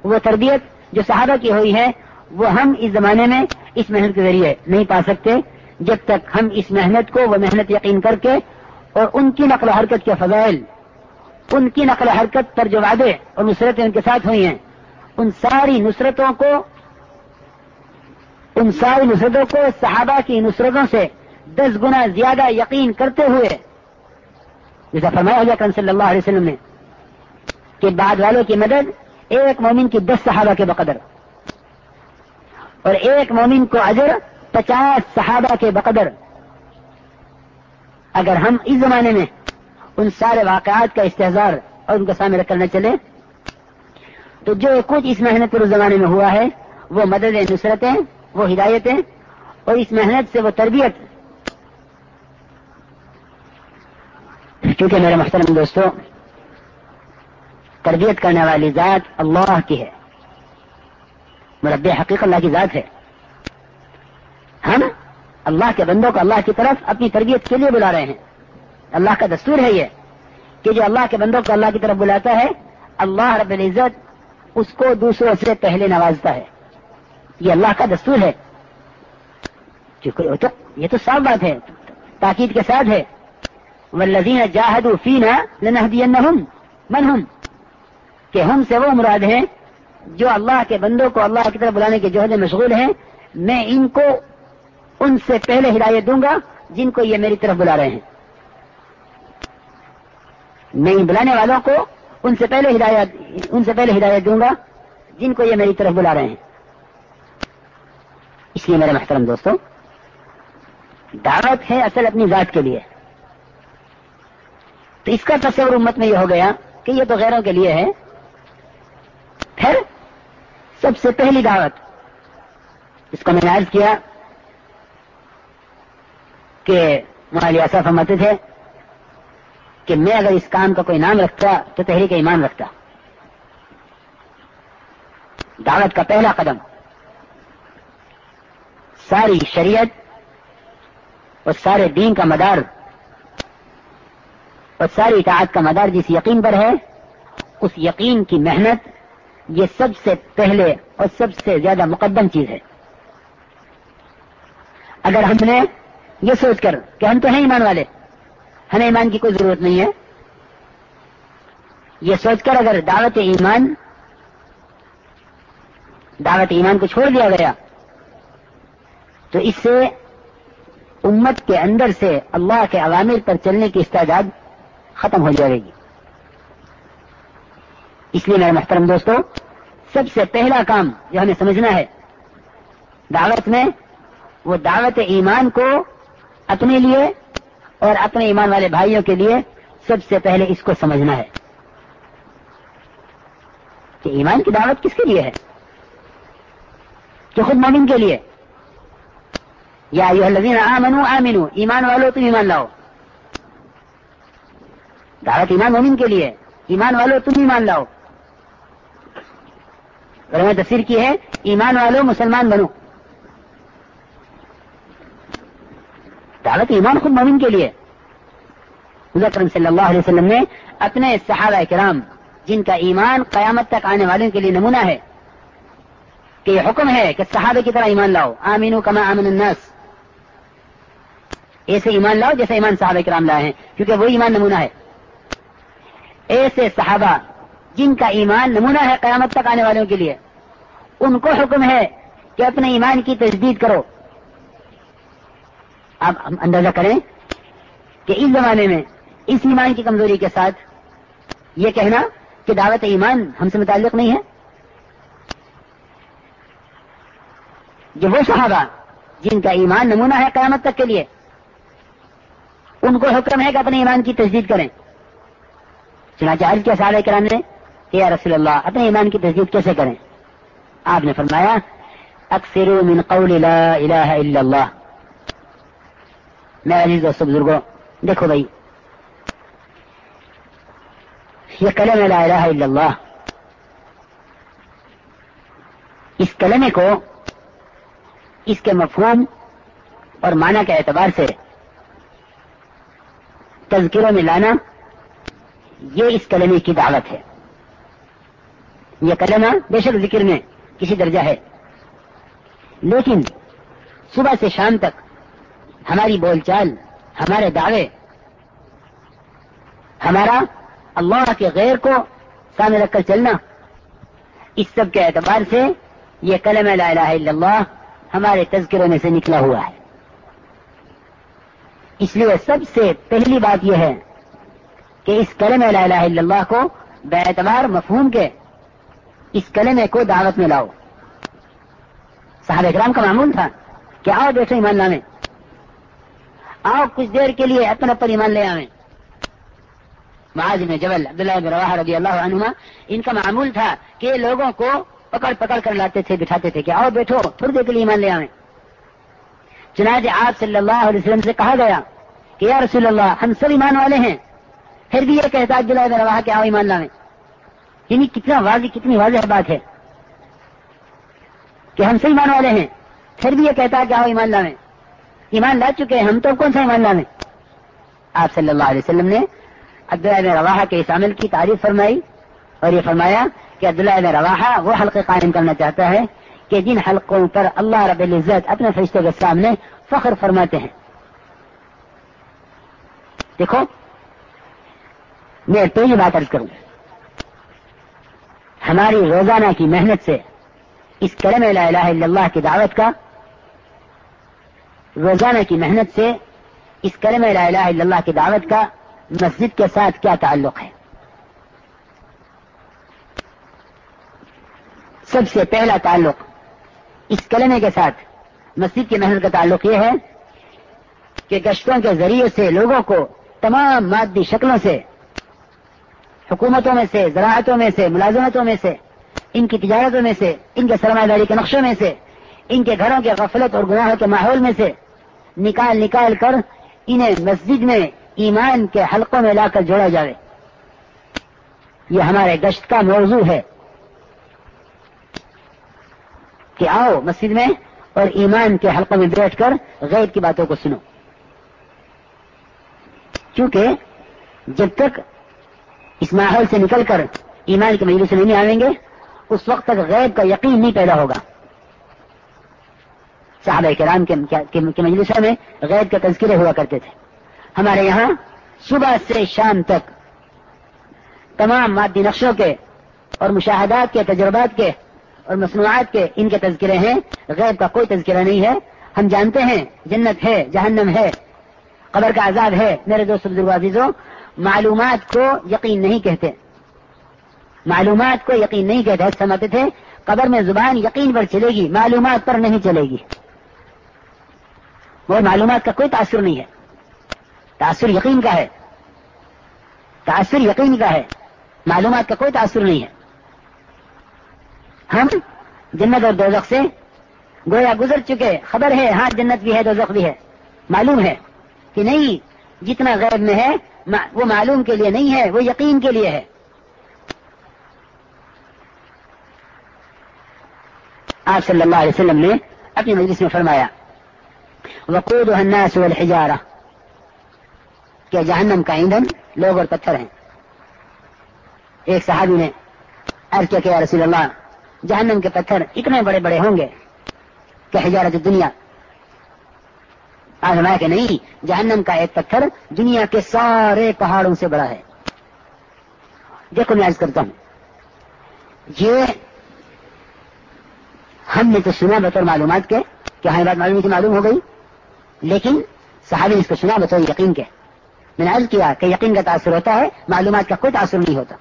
وہ تربیت جو صحابہ کی ہوئی ہے، وہ ہم اس زمانے میں اس محنت کے ذریعے نہیں پا سکتے، جب تک ہم اس محنت کو، وہ محنت یقین کر کے اور ان کی نقل و حرکت کے فضائل ان کی نقل حرکت پر جو وعدے اور نصرتیں ان کے ساتھ ہوئی ہیں، ان ساری نصرتوں کو، ان ساری نصرتوں کو صحابہ کی نصرتوں سے دس گنا زیادہ یقین کرتے ہوئے جیسا فرمایا ہو جائے صلی اللہ علیہ وسلم نے، کہ بعد والوں کی مدد ایک مومن کی دس صحابہ کے بقدر۔ اور ایک مومن کو اجر پچاس صحابہ کے بقدر۔ اگر ہم اس زمانے میں ان سارے واقعات کا استحصار اور ان کا سامنے رکھ کر نہ چلے تو جو کچھ اس محنت پر اس زمانے میں ہوا ہے، وہ مدد نصرتیں، وہ ہدایتیں اور اس محنت سے وہ تربیت۔ کیونکہ میرے محترم دوستو، تربیت کرنے والی ذات اللہ کی ہے۔ مربع حقیق اللہ کی ذات ہے۔ ہم اللہ کے بندوں کو اللہ کی طرف اپنی تربیت کے لیے بلا رہے ہیں۔ اللہ کا دستور ہے یہ کہ جو اللہ کے بندوں کو اللہ کی طرف بلاتا ہے، اللہ رب العزت اس کو دوسروں سے پہلے نوازتا ہے۔ یہ اللہ کا دستور ہے۔ یہ تو صاف بات ہے۔ تاکید کے ساتھ ہے۔ ولزین جاہد فینا من ہم؟ کہ ہم سے وہ مراد ہیں جو اللہ کے بندوں کو اللہ کی طرف بلانے کے جوہد مشغول ہیں۔ میں ان کو ان سے پہلے ہدایت دوں گا جن کو یہ میری طرف بلا رہے ہیں۔ میں بلانے والوں کو ان سے پہلے ہدایت ان سے پہلے ہدایت دوں گا، جن کو یہ میری طرف بلا رہے ہیں۔ اس لیے میرے محترم دوستوں دعوت ہے اصل اپنی ذات کے لیے۔ تو اس کا تصور امت میں یہ ہو گیا کہ یہ تو غیروں کے لیے ہے۔ پھر سب سے پہلی دعوت، اس کو میں نے عرض کیا کہ مولانا فرماتے تھے کہ میں اگر اس کام کا کوئی نام رکھتا تو تحریک ایمان رکھتا۔ دعوت کا پہلا قدم۔ ساری شریعت اور سارے دین کا مدار اور ساری اطاعت کا مدار جس یقین پر ہے، اس یقین کی محنت یہ سب سے پہلے اور سب سے زیادہ مقدم چیز ہے۔ اگر ہم نے یہ سوچ کر کہ ہم تو ہیں ایمان والے ہمیں ایمان کی کوئی ضرورت نہیں ہے۔ یہ سوچ کر اگر دعوت ایمان دعوت ایمان کو چھوڑ دیا گیا، تو اس سے امت کے اندر سے اللہ کے عوامل پر چلنے کی استعداد ختم ہو جائے گی۔ اس لیے میرے محترم دوستو، سب سے پہلا کام جو ہمیں سمجھنا ہے، دعوت میں وہ دعوت ایمان کو اپنے لیے اور اپنے ایمان والے بھائیوں کے لیے سب سے پہلے اس کو سمجھنا ہے۔ کہ ایمان کی دعوت کس کے لیے ہے؟ کہ خود مومن کے لیے۔ یا یہ آمنو آمنو ایمان والو تم ایمان لاؤ۔ دعوت ایمان مومن کے لیے، ایمان والو تم ایمان لاؤ۔ اور میں تصویر کی ہے، ایمان والو مسلمان بنو۔ دعوت ایمان خود مومن کے لیے۔ کرم صلی اللہ علیہ وسلم نے اپنے صحابہ کرام، جن کا ایمان قیامت تک آنے والوں کے لیے نمونہ ہے، کہ یہ حکم ہے کہ صحابہ کی طرح ایمان لاؤ۔ آمینو کما آمن الناس۔ ایسے ایمان لاؤ جیسے ایمان صحابہ کرام لائے ہیں، کیونکہ وہ ایمان نمونہ ہے۔ ایسے صحابہ جن کا ایمان نمونہ ہے قیامت تک آنے والوں کے لیے، ان کو حکم ہے کہ اپنے ایمان کی تجدید کرو۔ آپ اندازہ کریں کہ اس زمانے میں اس ایمان کی کمزوری کے ساتھ یہ کہنا کہ دعوت ایمان ہم سے متعلق نہیں ہے۔ جو وہ صحابہ جن کا ایمان نمونہ ہے قیامت تک کے لیے، ان کو حکم ہے کہ اپنے ایمان کی تجدید کریں۔ چنانچہ عرض کیا صحابہ کرام نے کہ یا رسول اللہ، اپنے ایمان کی تجدید کیسے کریں؟ آپ نے فرمایا اکثر من قول لا الہ الا اللہ۔ میں عزیز دوست بزرگوں، دیکھو بھائی، یہ کلم لا الہ الا اللہ، اس کلمے کو اس کے مفہوم اور معنی کے اعتبار سے تذکروں میں لانا یہ اس کلمے کی دعوت ہے۔ یہ کلمہ بے شک ذکر میں کسی درجہ ہے، لیکن صبح سے شام تک ہماری بول چال، ہمارے دعوے، ہمارا اللہ کے غیر کو سامنے رکھ کر چلنا۔ اس سب کے اعتبار سے یہ کلم لا الہ الا اللہ ہمارے تذکروں میں سے نکلا ہوا ہے۔ اس لیے سب سے پہلی بات یہ ہے کہ اس کلم لا الہ الا اللہ کو بے اعتبار مفہوم کے اس کلمے کو دعوت میں لاؤ۔ صاحب اکرام کا معمول تھا کہ آؤ بیٹھو ایمان لانے آؤ کچھ دیر کے لیے اپنا پر ایمان لے آئیں معاذ بن جبل، عبداللہ بن رواح رضی اللہ عنہ ان کا معمول تھا کہ لوگوں کو پکڑ پکڑ کر لاتے تھے، بٹھاتے تھے کہ آؤ بیٹھو تھوڑی دیر کے لیے ایمان لے آئیں چنانچہ آپ صلی اللہ علیہ وسلم سے کہا گیا کہ یا رسول اللہ، ہم سب ایمان والے ہیں۔ پھر بھی یہ کہتا عبداللہ بن رواح کہ آؤ ایمان لائیں۔ یعنی کتنا واضح، کتنی واضح بات ہے کہ ہم سب ایمان والے ہیں۔ پھر بھی یہ کہتا کہ آؤ ایمان لائیں۔ ایمان لا چکے ہیں، ہم تو کون سا ایمان لائیں آپ صلی اللہ علیہ وسلم نے عبداللہ بن رواحہ کے اس عمل کی تعریف فرمائی اور یہ فرمایا کہ عبداللہ بن رواحہ وہ حلقے قائم کرنا چاہتا ہے کہ جن حلقوں پر اللہ رب العزت اپنے فرشتوں کے سامنے فخر فرماتے ہیں۔ دیکھو، میں تو یہ بات عرض کروں۔ ہماری روزانہ کی محنت سے اس کرم لا الہ الا اللہ کی دعوت کا روزانہ کی محنت سے اس کرم لا الہ الا اللہ کی دعوت کا مسجد کے ساتھ کیا تعلق ہے؟ سب سے پہلا تعلق اس کلمے کے ساتھ مسجد کی محنت کا تعلق یہ ہے کہ گشتوں کے ذریعے سے لوگوں کو تمام مادی شکلوں سے، حکومتوں میں سے، زراعتوں میں سے، ملازمتوں میں سے، ان کی تجارتوں میں سے، ان کے سرمایہ داری کے نقشوں میں سے، ان کے گھروں کے غفلت اور گناہوں کے ماحول میں سے نکال نکال کر انہیں مسجد میں ایمان کے حلقوں میں لا کر جوڑا جائے۔ یہ ہمارے گشت کا موضوع ہے۔ کہ آؤ مسجد میں اور ایمان کے حلقوں میں بیٹھ کر غیر کی باتوں کو سنو۔ کیونکہ جب تک اس ماحول سے نکل کر ایمان کے مجلس نہیں آئیں گے، اس وقت تک غیب کا یقین نہیں پیدا ہوگا۔ صحابہ کرام کے مجلسوں میں غیب کے تذکرے ہوا کرتے تھے۔ ہمارے یہاں صبح سے شام تک تمام مادی نقشوں کے اور مشاہدات کے، تجربات کے اور مصنوعات کے ان کے تذکرے ہیں۔ غیب کا کوئی تذکرہ نہیں ہے۔ ہم جانتے ہیں، جنت ہے، جہنم ہے، قبر کا عذاب ہے۔ میرے دوست عزیزوں، معلومات کو یقین نہیں کہتے۔ معلومات کو یقین نہیں کہتے سمجھتے تھے۔ قبر میں زبان یقین پر چلے گی، معلومات پر نہیں چلے گی۔ وہ معلومات کا کوئی تاثر نہیں ہے۔ تاثر یقین کا ہے۔ تاثر یقین کا ہے۔ معلومات کا کوئی تاثر نہیں ہے۔ ہم جنت اور دوزخ سے گویا گزر چکے۔ خبر ہے ہاں جنت بھی ہے، دوزخ بھی ہے۔ معلوم ہے کہ نہیں، جتنا غیب میں ہے وہ معلوم کے لیے نہیں ہے، وہ یقین کے لیے ہے۔ آپ صلی اللہ علیہ وسلم نے اپنی مجلس میں فرمایا وقود الناس والحجارہ کہ جہنم کا ایندھن لوگ اور پتھر ہیں۔ ایک صحابی نے عرض کیا کہ رسول اللہ، جہنم کے پتھر اتنے بڑے بڑے ہوں گے کہ حجارت دنیا۔ آج کہ نہیں، جہنم کا ایک پتھر دنیا کے سارے پہاڑوں سے بڑا ہے۔ دیکھو میں عرض کرتا ہوں، یہ ہم نے تو سنا بطور معلومات کے کہ ہمیں بات معلوم کی معلوم ہو گئی۔ لیکن صحابی نے اس کو سنا بطور یقین کے۔ میں نے عرض کیا کہ یقین کا تاثر ہوتا ہے، معلومات کا کوئی تاثر نہیں ہوتا۔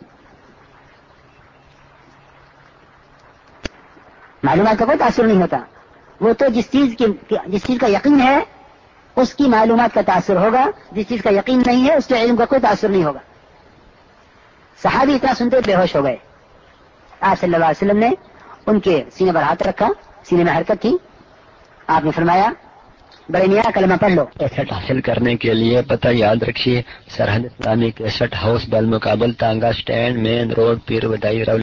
معلومات کا کوئی تاثر نہیں ہوتا۔ وہ تو جس چیز کی، جس چیز کا یقین ہے، اس کی معلومات کا تاثر ہوگا۔ جس چیز کا یقین نہیں ہے، اس کے علم کا کوئی تاثر نہیں ہوگا۔ صحابی اتنا سنتے بے ہوش ہو گئے۔ آپ صلی اللہ علیہ وسلم نے ان کے سینے پر ہاتھ رکھا، سینے میں حرکت تھی آپ نے فرمایا برینیا کلمہ پڑھ لو۔ کیسٹ حاصل کرنے کے لیے پتہ یاد رکھیے، سرحد اسلامی کیسٹ ہاؤس بل مقابل تانگا اسٹینڈ مین روڈ، پیر ودائی راول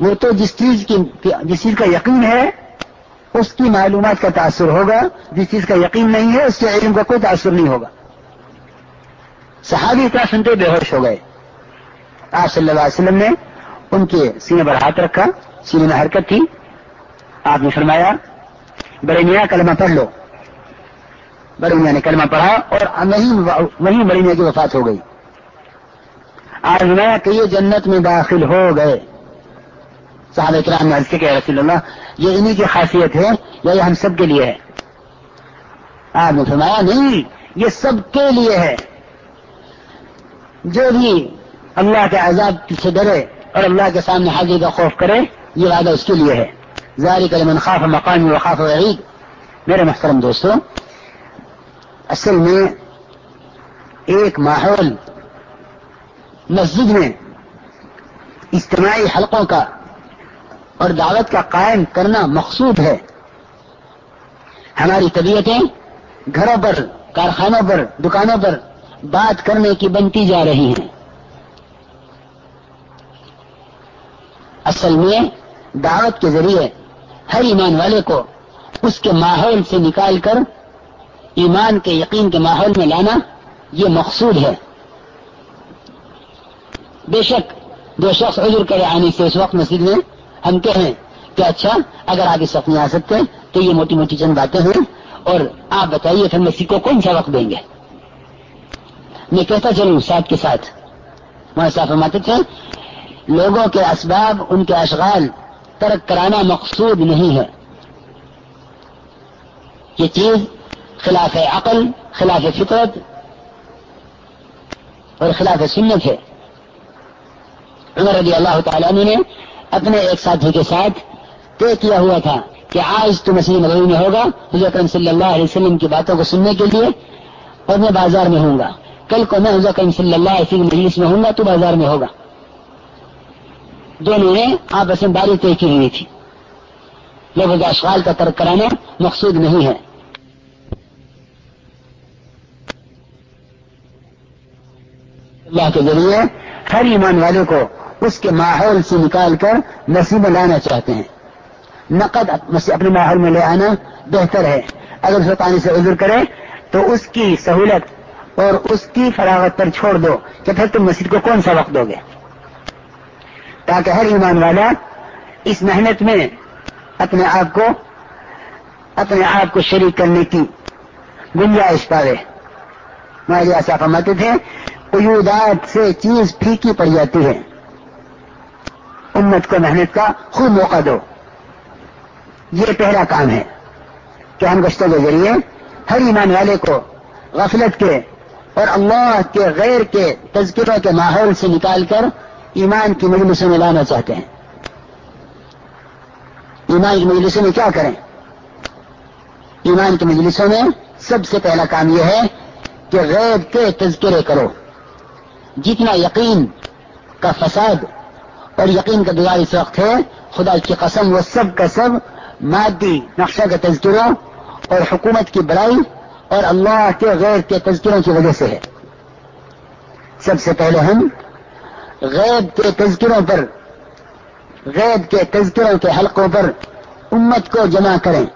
وہ تو جس چیز کی جس چیز کا یقین ہے، اس کی معلومات کا تاثر ہوگا۔ جس چیز کا یقین نہیں ہے، اس کے علم کا کوئی تاثر نہیں ہوگا۔ صحابی اتنا سنتے بے ہوش ہو گئے۔ آپ صلی اللہ علیہ وسلم نے ان کے سینے پر ہاتھ رکھا، سینے میں حرکت تھی آپ نے فرمایا، بڑے میاں، کلمہ پڑھ لو۔ بڑے میاں نے کلمہ پڑھا اور وہیں بڑی میاں کی وفات ہو گئی۔ آج میں کہ یہ جنت میں داخل ہو گئے۔ صاحب اکرام نے کہ رسول اللہ، یہ انہی کی خاصیت ہے، یا یہ ہم سب کے لیے ہے؟ آپ نے فرمایا، نہیں، یہ سب کے لیے ہے۔ جو بھی اللہ کے عذاب سے ڈرے اور اللہ کے سامنے حاضر کا خوف کرے، یہ وعدہ اس کے لیے ہے۔ ظاہر کرے منخواف مقام و خاف میرے محترم دوستوں اصل میں ایک ماحول مسجد میں اجتماعی حلقوں کا اور دعوت کا قائم کرنا مقصود ہے۔ ہماری طبیعتیں گھروں پر، کارخانوں پر، دکانوں پر بات کرنے کی بنتی جا رہی ہیں۔ اصل میں دعوت کے ذریعے ہر ایمان والے کو اس کے ماحول سے نکال کر ایمان کے یقین کے ماحول میں لانا یہ مقصود ہے۔ بے شک جو شخص عذر کرے آنے سے اس وقت مسجد میں ہم کہیں کہ اچھا اگر آپ اس وقت نہیں آ سکتے، تو یہ موٹی موٹی چند باتیں ہیں اور آپ بتائیے پھر مسیح کو کون سا وقت دیں گے؟ میں کہتا چلوں ساتھ کے ساتھ۔ وہاں صاف فرماتے تھے، لوگوں کے اسباب، ان کے اشغال ترک کرانا مقصود نہیں ہے۔ یہ چیز خلاف عقل، خلاف فطرت اور خلاف سنت ہے۔ عمر رضی اللہ تعالیٰ نے اپنے ایک ساتھی کے ساتھ طے کیا ہوا تھا کہ آج تو مسیح نبوی میں ہوگا حضرت اکرم صلی اللہ علیہ وسلم کی باتوں کو سننے کے لیے اور میں بازار میں ہوں گا۔ کل کو میں حضرت اکرم صلی اللہ علیہ وسلم مجلس میں ہوں گا، تو بازار میں ہوگا۔ دونوں نے آپس میں باری طے کی ہوئی تھی۔ لوگوں کے اشغال کا ترک کرانا مقصود نہیں ہے۔ اللہ کے ذریعے ہر ایمان والے کو اس کے ماحول سے نکال کر نصیب میں لانا چاہتے ہیں۔ نقد اپنے ماحول میں لے آنا بہتر ہے۔ اگر اسے پانی سے عذر کرے تو اس کی سہولت اور اس کی فراغت پر چھوڑ دو کہ پھر تم مسجد کو کون سا وقت دو گے۔ تاکہ ہر ایمان والا اس محنت میں اپنے آپ کو اپنے آپ کو شریک کرنے کی گنجائش پاوے۔ مالی ایسا فرماتے تھے، قیودات سے چیز پھیکی پڑ جاتی ہے۔ امت کو محنت کا خوب موقع دو۔ یہ پہلا کام ہے کہ ہم گشتوں کے ذریعے ہر ایمان والے کو غفلت کے اور اللہ کے غیر کے تذکروں کے ماحول سے نکال کر ایمان کی مجلسوں میں لانا چاہتے ہیں۔ ایمان کی مجلسوں میں کیا کریں؟ ایمان کی مجلسوں میں سب سے پہلا کام یہ ہے کہ غیب کے تذکرے کرو۔ جتنا یقین کا فساد اور یقین کا دعا اس وقت ہے، خدا کی قسم وہ سب کا سب مادی نقشہ کے تذکروں اور حکومت کی بڑائی اور اللہ کے غیر کے تذکروں کی وجہ سے ہے۔ سب سے پہلے ہم غیب کے تذکروں پر، غیب کے تذکروں کے حلقوں پر امت کو جمع کریں۔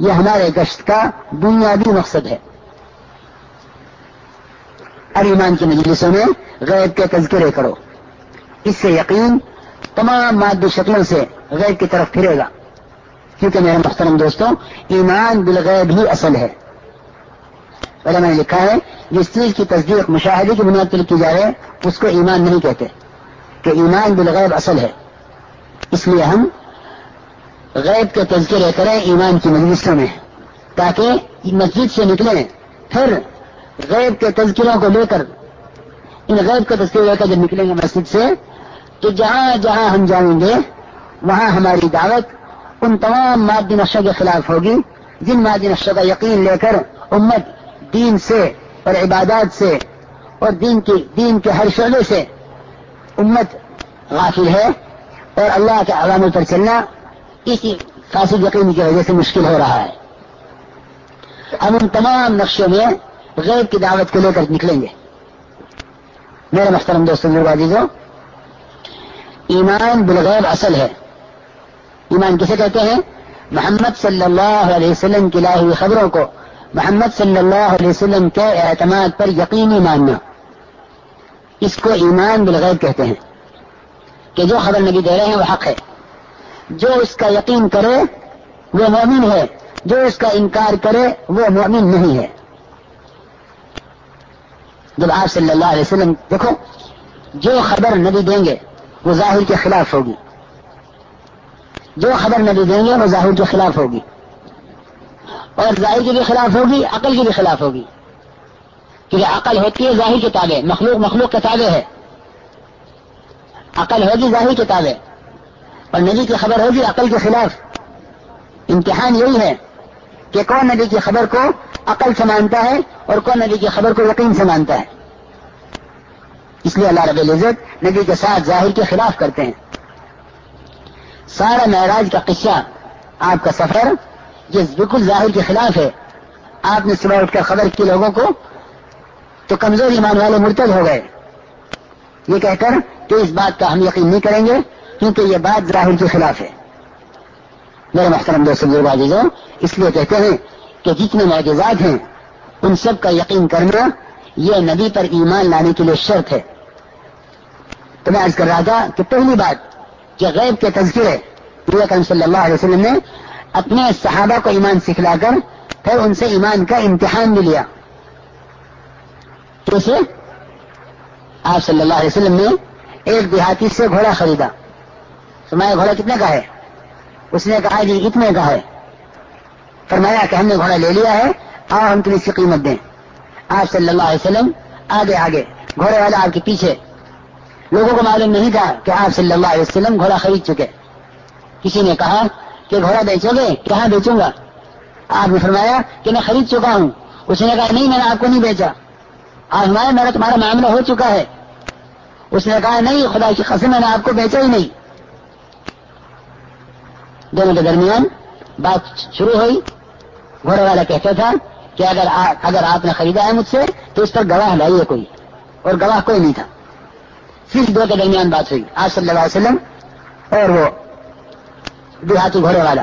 یہ ہمارے گشت کا بنیادی مقصد ہے۔ ہر ایمان کی مجلسوں میں غیب کے تذکرے کرو۔ اس سے یقین تمام مادی شکلوں سے غیب کی طرف پھرے گا۔ کیونکہ میرے محترم دوستوں ایمان بالغیب ہی اصل ہے۔ پہلے میں نے لکھا ہے، جس چیز کی تصدیق مشاہدے کی بنیاد پر کی جائے اس کو ایمان نہیں کہتے، کہ ایمان بالغیب اصل ہے۔ اس لیے ہم غیب کے تذکرے کریں ایمان کی مجلسوں میں، تاکہ مسجد سے نکلیں، پھر غیب کے تذکروں کو لے کر، ان غیب کا تذکرہ لے کر جب نکلیں گے مسجد سے تو جہاں جہاں ہم جائیں گے، وہاں ہماری دعوت ان تمام مادی نقشوں کے خلاف ہوگی، جن مادی نقشوں کا یقین لے کر امت دین سے اور عبادات سے اور دین کی، دین کے ہر شعبے سے امت غافل ہے اور اللہ کے عوامل پر چلنا اسی فاسد یقین کی وجہ سے مشکل ہو رہا ہے۔ ہم ان تمام نقشوں میں غیب کی دعوت کو لے کر نکلیں گے۔ میرے محترم دوستوں دربازی جو ایمان بالغیب اصل ہے۔ ایمان کسے کہتے ہیں؟ محمد صلی اللہ علیہ وسلم کی لائی ہوئی خبروں کو۔ محمد صلی اللہ علیہ وسلم کے اعتماد پر یقینی ماننا۔ اس کو ایمان بالغیب کہتے ہیں۔ کہ جو خبر نبی دے رہے ہیں وہ حق ہے۔ جو اس کا یقین کرے وہ مومن ہے۔ جو اس کا انکار کرے وہ مومن نہیں ہے۔ جب آپ صلی اللہ علیہ وسلم دیکھو، جو خبر نبی دیں گے وہ ظاہر کے خلاف ہوگی۔ جو خبر نبی دیں گے وہ ظاہر کے خلاف ہوگی۔ اور ظاہر کے بھی خلاف ہوگی، عقل کے بھی خلاف ہوگی۔ کیونکہ عقل ہوتی ہے ظاہر کتابیں مخلوق مخلوق کتابیں ہے۔ عقل ہوگی، ظاہر کتابیں اور نبی کی خبر ہوگی، عقل کے خلاف۔ امتحان یہی ہے کہ کون نبی کی خبر کو عقل سے مانتا ہے اور کون نبی کی خبر کو یقین سے مانتا ہے۔ اس لیے اللہ رب العزت نبی کے ساتھ ظاہر کے خلاف کرتے ہیں۔ سارا معراج کا قصہ آپ کا سفر یہ بالکل ظاہر کے خلاف ہے۔ آپ نے صبح اٹھ کر خبر کی لوگوں کو تو کمزور ایمان والے مرتد ہو گئے۔ یہ کہہ کر کہ اس بات کا ہم یقین نہیں کریں گے کیونکہ یہ بات ظاہر کے خلاف ہے۔ میرے محترم دوست عزیزوں، اس لیے کہتے ہیں کہ جتنے معجزات ہیں، ان سب کا یقین کرنا یہ نبی پر ایمان لانے کے لیے شرط ہے۔ تو میں آج کر رہا تھا کہ پہلی بات کہ غیب کے تذکرے کرم صلی اللہ علیہ وسلم نے اپنے صحابہ کو ایمان سکھلا کر پھر ان سے ایمان کا امتحان بھی لیا۔ کیسے آپ صلی اللہ علیہ وسلم نے ایک دیہاتی سے گھوڑا خریدا۔ سمایا گھوڑا کتنے کا ہے؟ اس نے کہا جی اتنے کا ہے۔ فرمایا کہ ہم نے گھوڑا لے لیا ہے، آؤ ہم تم اس کی قیمت دیں۔ آپ صلی اللہ علیہ وسلم آگے آگے، گھوڑے والا آپ کے پیچھے۔ لوگوں کو معلوم نہیں تھا کہ آپ صلی اللہ علیہ وسلم گھوڑا خرید چکے۔ کسی نے کہا کہ گھوڑا بیچو گے، کہاں بیچوں گا؟ آپ نے فرمایا کہ میں خرید چکا ہوں۔ اس نے کہا، نہیں، میں نے آپ کو نہیں بیچا۔ آپ فرمایا، میرا تمہارا معاملہ ہو چکا ہے۔ اس نے کہا، نہیں، خدا کی قسم، میں نے آپ کو بیچا ہی نہیں۔ دونوں کے درمیان بات شروع ہوئی۔ گھوڑے والا کہتا تھا کہ اگر اگر آپ نے خریدا ہے مجھ سے، تو اس پر گواہ لائیے کوئی۔ اور گواہ کوئی نہیں تھا۔ صرف دو کے درمیان بات ہوئی۔ آج صلی اللہ علیہ وسلم اور وہ دیہاتی گھوڑے والا۔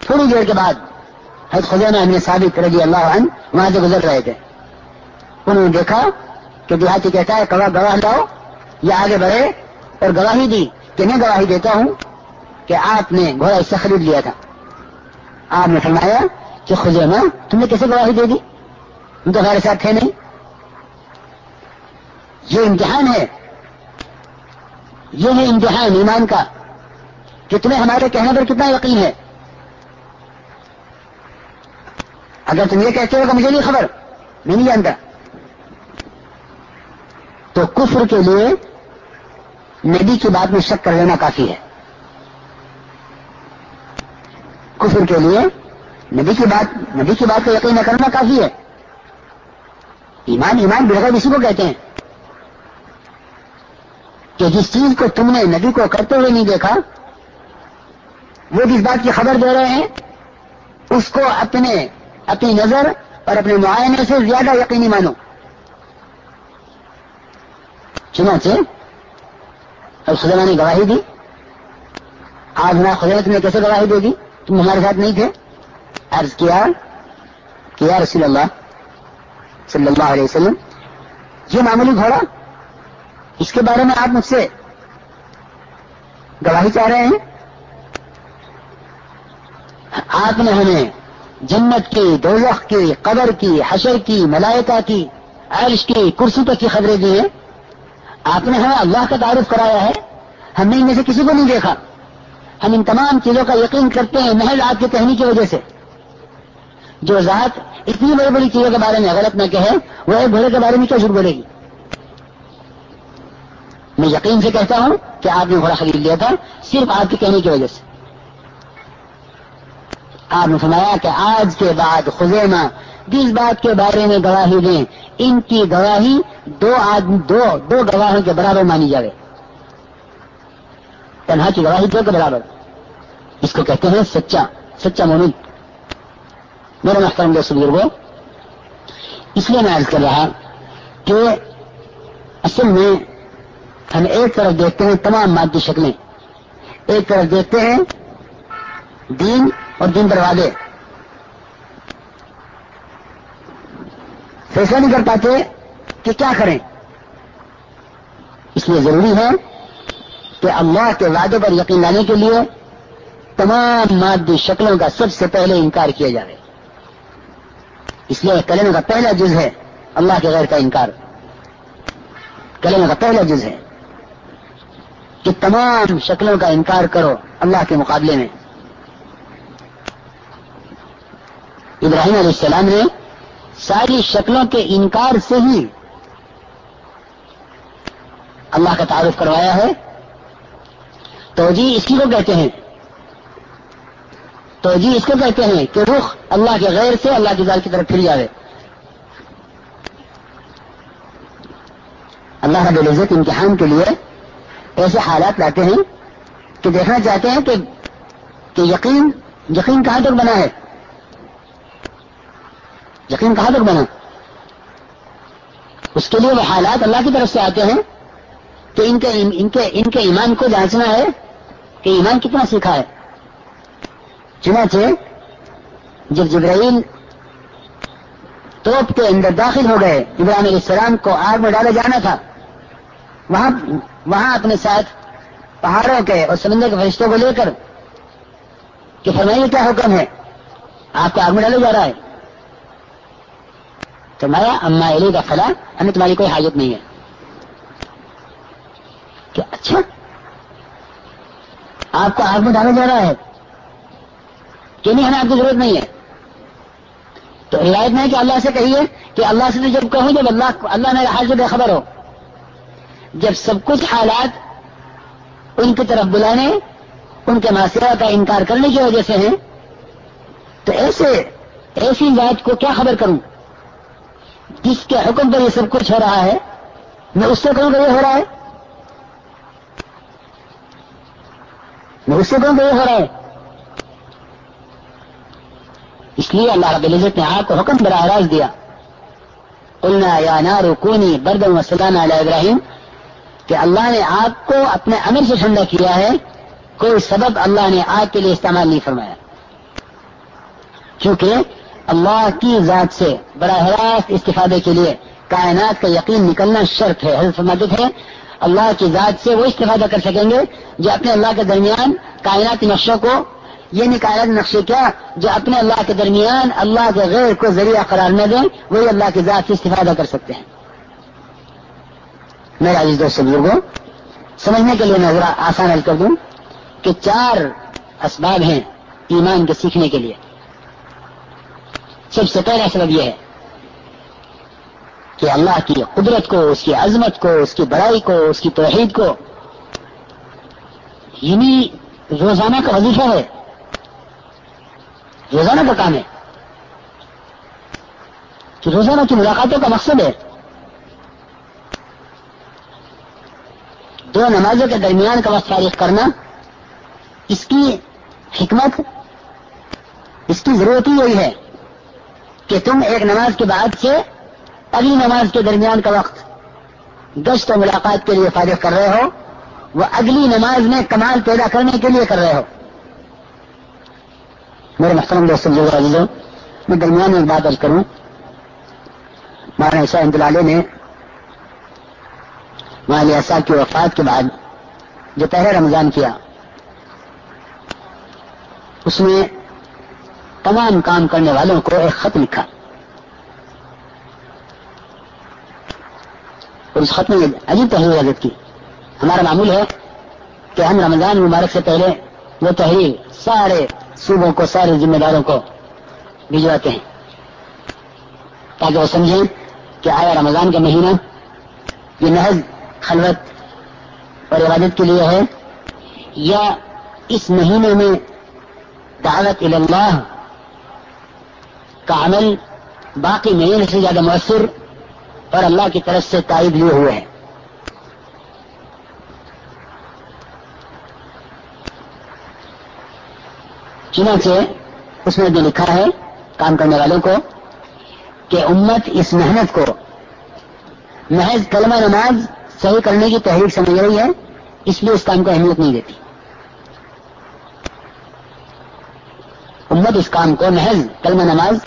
تھوڑی دیر کے بعد حج خزینہ نے ثابت رضی اللہ عنہ وہاں سے گزر رہے تھے۔ انہوں نے دیکھا کہ دیہاتی کہتا ہے کبا گواہ لاؤ، یا آگے بڑھے۔ اور گواہی دی کہ میں گواہی دیتا ہوں کہ آپ نے گھوڑا اس سے خرید لیا تھا۔ آپ نے فرمایا کہ خزینہ تم نے کیسے گواہی دے دی؟ تم تو ہمارے ساتھ تھے نہیں۔ یہ امتحان ہے۔ یہ ہے امتحان ایمان کا کہ تمہیں ہمارے کہنے پر کتنا یقین ہے۔ اگر تم یہ کہتے ہو کہ مجھے نہیں خبر، میں نہیں جانتا۔ تو کفر کے لیے نبی کی بات میں شک کر لینا کافی ہے۔ کفر کے لیے، نبی کی بات نبی کی بات کو یقین نہ کرنا کافی ہے۔ ایمان ایمان بغیر اسی کو کہتے ہیں۔ کہ جس چیز کو تم نے نبی کو کرتے ہوئے نہیں دیکھا، وہ جس بات کی خبر دے رہے ہیں، اس کو اپنے اپنی نظر اور اپنے معائنے سے زیادہ یقینی مانو۔ چنانچہ اور خزانہ نے گواہی دی۔ آج نہ خزانہ تمہیں کیسے گواہی دے گی؟ تم ہمارے ساتھ نہیں تھے؟ عرض کیا کہ یا رسول اللہ صلی اللہ علیہ وسلم، یہ معمولی گھوڑا اس کے بارے میں آپ مجھ سے گواہی چاہ رہے ہیں؟ آپ نے ہمیں جنت کی، دوزخ کی، قبر کی، حشر کی، ملائکہ کی، عرش کی کرسی تک کی خبریں دی ہیں؟ آپ نے ہمیں اللہ کا تعارف کرایا ہے؟ ہم نے ان میں سے کسی کو نہیں دیکھا۔ ہم ان تمام چیزوں کا یقین کرتے ہیں، محض آپ کے کہنے کی وجہ سے۔ جو ذات اتنی بڑی بڑی چیزوں کے بارے میں غلط نہ کہے، وہ ایک گھوڑے کے بارے میں کیا جھوٹ بولے گی؟ میں یقین سے کہتا ہوں کہ آپ نے گھوڑا خرید لیا تھا صرف آپ کے کہنے کی وجہ سے۔ آپ نے فرمایا کہ آج کے بعد خزیمہ جس بات کے بارے میں گواہی دیں، ان کی گواہی دو آدمی دو دو گواہوں کے برابر مانی جائے تنہا کی گواہی دو کے برابر؟ اس کو کہتے ہیں سچا سچا مومن۔ میرا محترم دوست بزرگوں اس لیے میں عرض کر رہا کہ اصل میں ہم ایک طرف دیکھتے ہیں تمام مادی شکلیں، ایک طرف دیکھتے ہیں دین اور دین پر وعدے فیصلہ نہیں کر پاتے کہ کیا کریں۔ اس لیے ضروری ہے کہ اللہ کے وعدے پر یقین لانے کے لیے تمام مادی شکلوں کا سب سے پہلے انکار کیا جائے۔ اس لیے کلمے کا پہلا جز ہے اللہ کے غیر کا انکار۔ کلمے کا پہلا جز ہے کہ تمام شکلوں کا انکار کرو اللہ کے مقابلے میں۔ ابراہیم علیہ السلام نے ساری شکلوں کے انکار سے ہی اللہ کا تعارف کروایا ہے۔ تو جی اسی کو کہتے ہیں۔ تو جی اس کو کہتے ہیں کہ رخ اللہ کے غیر سے اللہ کی ذات کی طرف پھر جائے اللہ رب العزت امتحان کے لیے ایسے حالات لاتے ہیں کہ دیکھنا چاہتے ہیں کہ کہ یقین یقین کہاں تک بنا ہے؟ یقین کہاں تک بنا؟ اس کے لیے وہ حالات اللہ کی طرف سے آتے ہیں کہ ان کے ان کے ان کے ایمان کو جانچنا ہے۔ کہ ایمان کتنا سیکھا ہے۔ چنانچہ جب جبرائیل توپ کے اندر داخل ہو گئے، ابراہیم علیہ السلام کو آگ میں ڈالا جانا تھا۔ وہاں وہاں اپنے ساتھ پہاڑوں کے اور سمندر کے فرشتوں کو لے کر کہ فرمائیے کیا حکم ہے؟ آپ کو آگ میں ڈالا جا رہا ہے۔ تو میں اما علی کا فلاں ہمیں تمہاری کوئی حاجت نہیں ہے۔ کہ اچھا آپ کو آگ میں ڈالا جا رہا ہے کہ نہیں، ہمیں آپ کی ضرورت نہیں ہے۔ تو روایت میں کہ اللہ سے کہیے کہ اللہ سے جب کہوں، جب اللہ اللہ میرے حال سے بے خبر ہو، جب سب کچھ حالات ان کی طرف بلانے، ان کے معاشرہ کا انکار کرنے کی وجہ سے ہیں، تو ایسے ایسی ذات کو کیا خبر کروں؟ جس کے حکم پر یہ سب کچھ ہو رہا ہے، میں اس سے کہوں کہ یہ ہو رہا ہے؟ میں اس سے ہو رہا ہے اس لیے اللہ رب العزت نے آگ کو حکم براہ راست دیا۔ قلنا یا نار کونی بردم وسلام علیہ ابراہیم، کہ اللہ نے آگ کو اپنے عمل سے ٹھنڈا کیا ہے، کوئی سبب اللہ نے آگ کے لیے استعمال نہیں فرمایا۔ کیونکہ اللہ کی ذات سے براہ راست استفادے کے لیے کائنات کا یقین نکلنا شرط ہے۔ حضرت فرماتے تھے اللہ کی ذات سے وہ استفادہ کر سکیں گے جو اپنے اللہ کے درمیان کائناتی نقشوں کو یہ نہیں کائنات نقشے کیا؟ جو اپنے اللہ کے درمیان اللہ کے غیر کو ذریعہ قرار نہ دیں، وہی اللہ کی ذات سے استفادہ کر سکتے ہیں۔ میرا عزیز دوست بزرگوں سمجھنے کے لیے میں ذرا آسان حل کر دوں کہ چار اسباب ہیں ایمان کے سیکھنے کے لیے۔ سب سے پہلا سبب یہ ہے کہ اللہ کی قدرت کو، اس کی عظمت کو، اس کی بڑائی کو، اس کی توحید کو۔ یعنی روزانہ کا وظیفہ ہے۔ روزانہ کا کام ہے۔ کہ روزانہ کی ملاقاتوں کا مقصد ہے۔ دو نمازوں کے درمیان کا وقت فارغ کرنا، اس کی حکمت، اس کی ضرورت ہی یہی ہے کہ تم ایک نماز کے بعد سے اگلی نماز کے درمیان کا وقت گشت و ملاقات کے لیے فارغ کر رہے ہو وہ اگلی نماز میں کمال پیدا کرنے کے لیے کر رہے ہو۔ میرے محترم دوست عزیزوں، میں درمیان میں ایک بات عرض کروں۔ مولانا عیسیٰ احمد نے مولانا صاحب کی وفات کے بعد جو پہلے رمضان کیا، اس میں تمام کام کرنے والوں کو ایک خط لکھا۔ اور اس خط میں عجیب تحریر حضرت کی۔ ہمارا معمول ہے کہ ہم رمضان مبارک سے پہلے وہ تحریر سارے صوبوں کو، سارے ذمہ داروں کو بھجواتے ہیں۔ تاکہ وہ سمجھیں کہ آیا رمضان کا مہینہ یہ محض خلوت اور عبادت کے لیے ہے یا اس مہینے میں دعوت اللہ کا عمل باقی مہینے سے زیادہ مؤثر اور اللہ کی طرف سے تائید لیے ہوئے ہیں۔ چنانچہ اس میں بھی لکھا ہے کام کرنے والوں کو کہ امت اس محنت کو محض کلمہ نماز صحیح کرنے کی تحریک سمجھ رہی ہے، اس لیے اس کام کو اہمیت نہیں دیتی۔ امت اس کام کو محض کلمہ نماز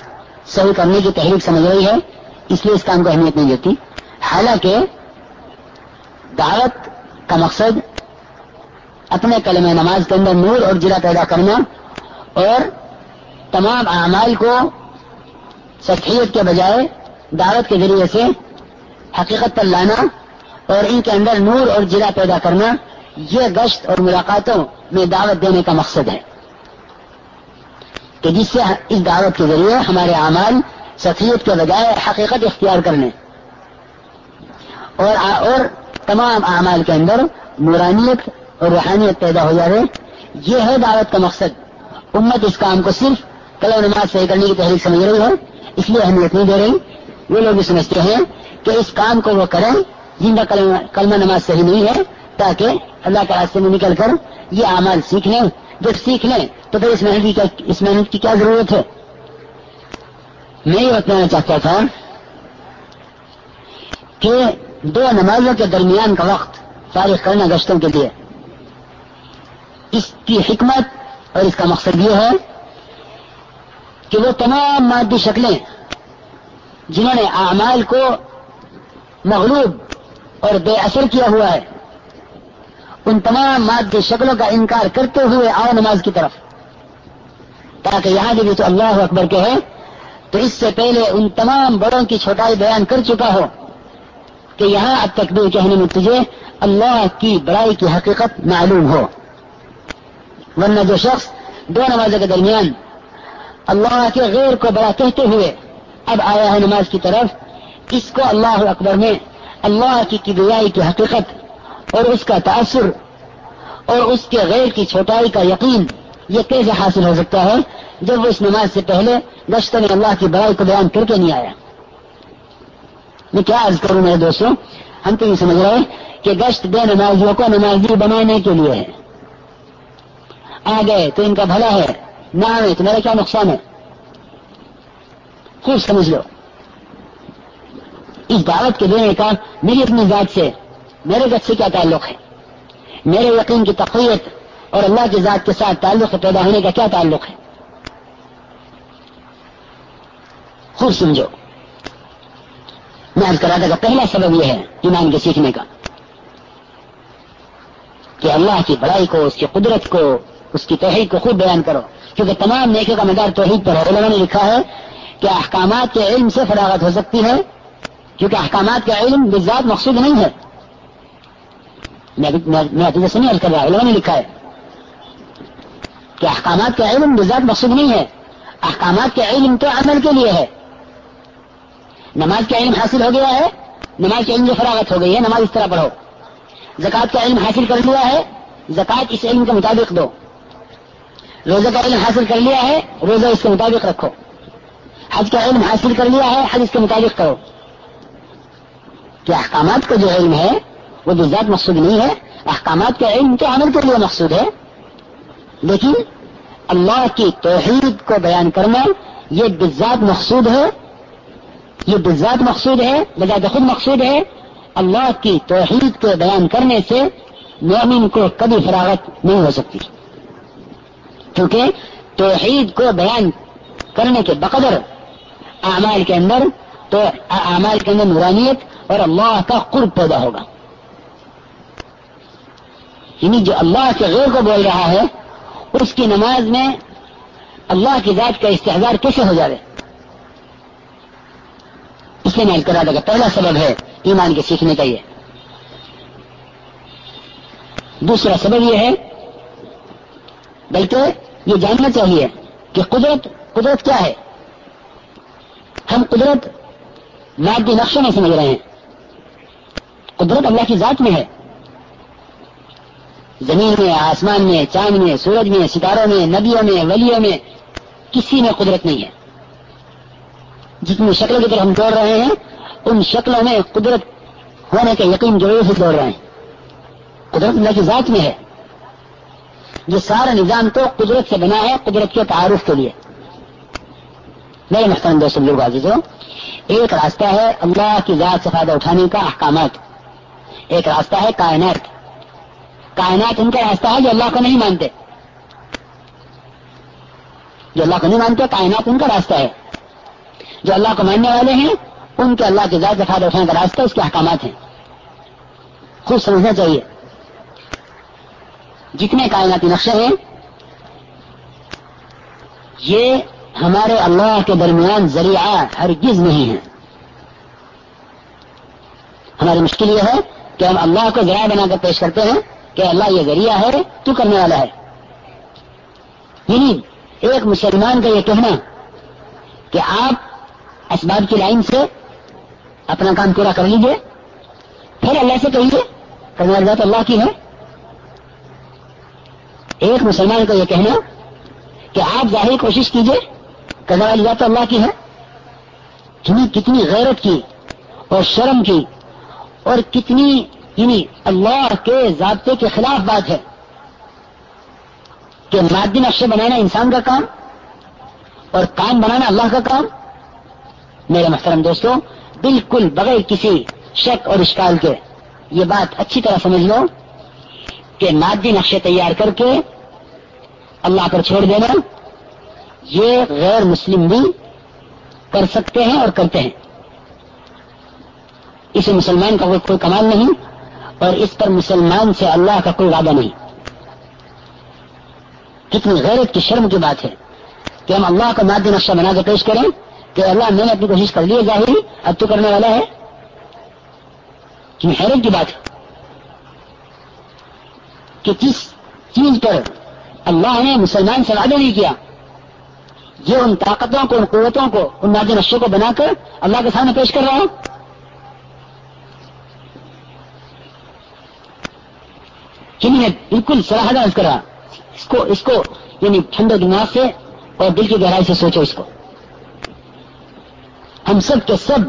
صحیح کرنے کی تحریک سمجھ رہی ہے اس لیے اس کام کو اہمیت نہیں دیتی۔ حالانکہ دعوت کا مقصد اپنے کلمہ نماز کے اندر نور اور جلا پیدا کرنا اور تمام اعمال کو سطحیت کے بجائے دعوت کے ذریعے سے حقیقت پر لانا اور ان کے اندر نور اور جلا پیدا کرنا، یہ گشت اور ملاقاتوں میں دعوت دینے کا مقصد ہے۔ کہ جس سے اس دعوت کے ذریعے ہمارے اعمال سفیت کے بجائے حقیقت اختیار کرنے۔ اور اور تمام اعمال کے اندر نورانیت اور روحانیت پیدا ہو جائے یہ ہے دعوت کا مقصد۔ امت اس کام کو صرف کلو نماز صحیح کرنے کی تحریک سمجھ رہی ہے، اس لیے اہمیت نہیں دے رہی۔ وہ لوگ بھی سمجھتے ہیں کہ اس کام کو وہ کریں جن کا کلمہ نماز صحیح نہیں ہے، تاکہ اللہ کے راستے میں نکل کر یہ اعمال سیکھ لیں۔ جب سیکھ لیں تو پھر اس محنت کی اس محنت کی کیا ضرورت ہے؟ میں یہ بتانا چاہتا تھا کہ دو نمازوں کے درمیان کا وقت فارغ کرنا گشتوں کے لیے۔ اس کی حکمت اور اس کا مقصد یہ ہے کہ وہ تمام مادی شکلیں جنہوں نے اعمال کو مغلوب اور بے اثر کیا ہوا ہے، ان تمام مادی شکلوں کا انکار کرتے ہوئے آؤ نماز کی طرف۔ تاکہ یہاں بھی تو اللہ اکبر کے ہے تو اس سے پہلے ان تمام بڑوں کی چھوٹائی بیان کر چکا ہو کہ یہاں اب تک بھی کہنے میں تجھے اللہ کی بڑائی کی حقیقت معلوم ہو۔ ورنہ جو شخص دو نمازوں کے درمیان اللہ کے غیر کو بڑا کہتے ہوئے اب آیا ہے نماز کی طرف، اس کو اللہ اکبر میں اللہ کی کبریائی کی حقیقت اور اس کا تاثر اور اس کے غیر کی چھوٹائی کا یقین یہ کیسے حاصل ہو سکتا ہے جب وہ اس نماز سے پہلے گشت میں اللہ کی بڑائی کو بیان کر کے نہیں آیا؟ میں کیا عرض کروں میرے دوستوں؟ ہم تو یہ سمجھ رہے ہیں کہ گشت بے نمازیوں کو نمازی بنانے کے لیے ہے۔ آ گئے تو ان کا بھلا ہے۔ نہ آئے تو میرا کیا نقصان ہے؟ خوب سمجھ لو۔ اس دعوت کے دینے کا میری اپنی ذات سے، میرے گت سے کیا تعلق ہے؟ میرے یقین کی تقویت اور اللہ کی ذات کے ساتھ تعلق پیدا ہونے کا کیا تعلق ہے؟ خوب سمجھو۔ میں آج کرا تھا پہلا سبب یہ ہے ایمان کے سیکھنے کا کہ اللہ کی بڑائی کو، اس کی قدرت کو، اس کی توحید کو خوب بیان کرو۔ کیونکہ تمام نیکے کا مدار توحید پر ہے۔ علماء نے لکھا ہے کہ احکامات کے علم سے فراغت ہو سکتی ہے، کیونکہ احکامات کا علم بذات مقصود نہیں ہے۔ میں سے نہیں کر رہا علماء نے لکھا ہے کہ احکامات کا علم بذات مقصود نہیں ہے۔ احکامات کا علم تو عمل کے لیے ہے۔ نماز کا علم حاصل ہو گیا ہے، نماز کے علم جو فراغت ہو گئی ہے، نماز اس طرح پڑھو۔ زکات کا علم حاصل کر لیا ہے زکات اس علم کے مطابق دو۔ روزہ کا علم حاصل کر لیا ہے، روزہ اس کے مطابق رکھو۔ حج کا علم حاصل کر لیا ہے، حج اس کے مطابق کرو۔ کہ احکامات کا جو علم ہے، وہ بذات مقصود نہیں ہے۔ احکامات کا علم تو عمل کے لیے مقصود ہے۔ لیکن اللہ کی توحید کو بیان کرنا یہ بذات مقصود ہے۔ یہ بذات مقصود ہے بذات خود مقصود ہے۔ اللہ کی توحید کو بیان کرنے سے مومن کو کبھی فراغت نہیں ہو سکتی۔ کیونکہ توحید کو بیان کرنے کے بقدر اعمال کے اندر تو اعمال کے اندر نورانیت اور اللہ کا قرب پیدا ہوگا۔ یعنی جو اللہ کے غیر کو بول رہا ہے اس کی نماز میں اللہ کی ذات کا استحظار کیسے ہو جائے اس لیے میں کرا دے پہلا سبب ہے ایمان کے سیکھنے کا یہ۔ دوسرا سبب یہ ہے، بلکہ یہ جاننا چاہیے کہ قدرت قدرت کیا ہے؟ ہم قدرت مادی نقشوں میں سمجھ رہے ہیں۔ قدرت اللہ کی ذات میں ہے۔ زمین میں، آسمان میں، چاند میں، سورج میں، ستاروں میں ندیوں میں، ولیوں میں کسی میں قدرت نہیں ہے۔ جتنی شکلوں کی طرف ہم دوڑ رہے ہیں، ان شکلوں میں قدرت ہونے کا یقین ضرور سے دوڑ رہے ہیں۔ قدرت اللہ کی ذات میں ہے۔ یہ سارا نظام تو قدرت سے بنا ہے، قدرت کے تعارف کے لیے۔ میرے محترم دوست لوگ عزیز ہو ایک راستہ ہے اللہ کی ذات سے فائدہ اٹھانے کا احکامات۔ ایک راستہ ہے کائنات۔ کائنات ان کا راستہ ہے جو اللہ کو نہیں مانتے۔ جو اللہ کو نہیں مانتے، کائنات ان کا راستہ ہے۔ جو اللہ کو ماننے والے ہیں، ان کے اللہ کے ذات فائدہ اٹھانے کا راستہ، اس کے احکامات ہیں۔ خوب سمجھنا چاہیے۔ جتنے کائناتی نقشے ہیں، یہ ہمارے اللہ کے درمیان ذریعہ ہرگز نہیں ہے ہماری مشکل یہ ہے کہ ہم اللہ کو ذرائع بنا کر پیش کرتے ہیں کہ اللہ یہ ذریعہ ہے، تو کرنے والا ہے۔ یعنی ایک مسلمان کا یہ کہنا کہ آپ اسباب کی لائن سے اپنا کام پورا کر لیجیے۔ پھر اللہ سے کہیے، کرنے والی بات اللہ کی ہے۔ ایک مسلمان کا یہ کہنا کہ آپ ظاہری کوشش کیجیے، کرنے والی بات اللہ کی ہے۔ کتنی غیرت کی اور شرم کی اور کتنی یعنی اللہ کے ضابطے کے خلاف بات ہے کہ مادی نقشے بنانا انسان کا کام اور کام بنانا اللہ کا کام میرے محترم دوستوں بالکل بغیر کسی شک اور اشکال کے یہ بات اچھی طرح سمجھ لو کہ مادی نقشے تیار کر کے اللہ پر چھوڑ دینا یہ غیر مسلم بھی کر سکتے ہیں اور کرتے ہیں۔ اسے مسلمان کا کوئی کمال نہیں۔ اور اس پر مسلمان سے اللہ کا کوئی وعدہ نہیں۔ کتنی غیرت کی شرم کی بات ہے کہ ہم اللہ کا مادی نقشہ بنا کے پیش کریں کہ اللہ میں نے اپنی کوشش کر لی ہے ظاہری، اب تو کرنے والا ہے۔ حیرت کی بات ہے کہ کس چیز پر اللہ نے مسلمان سے وعدہ نہیں کیا۔ یہ ان طاقتوں کو، ان قوتوں کو، ان مادی نقشوں کو بنا کر اللہ کے سامنے پیش کر رہا ہوں کنہیں بالکل سراہد کرا اس کو اس کو یعنی ٹھنڈے دماغ سے اور دل کی گہرائی سے سوچو اس کو۔ ہم سب کے سب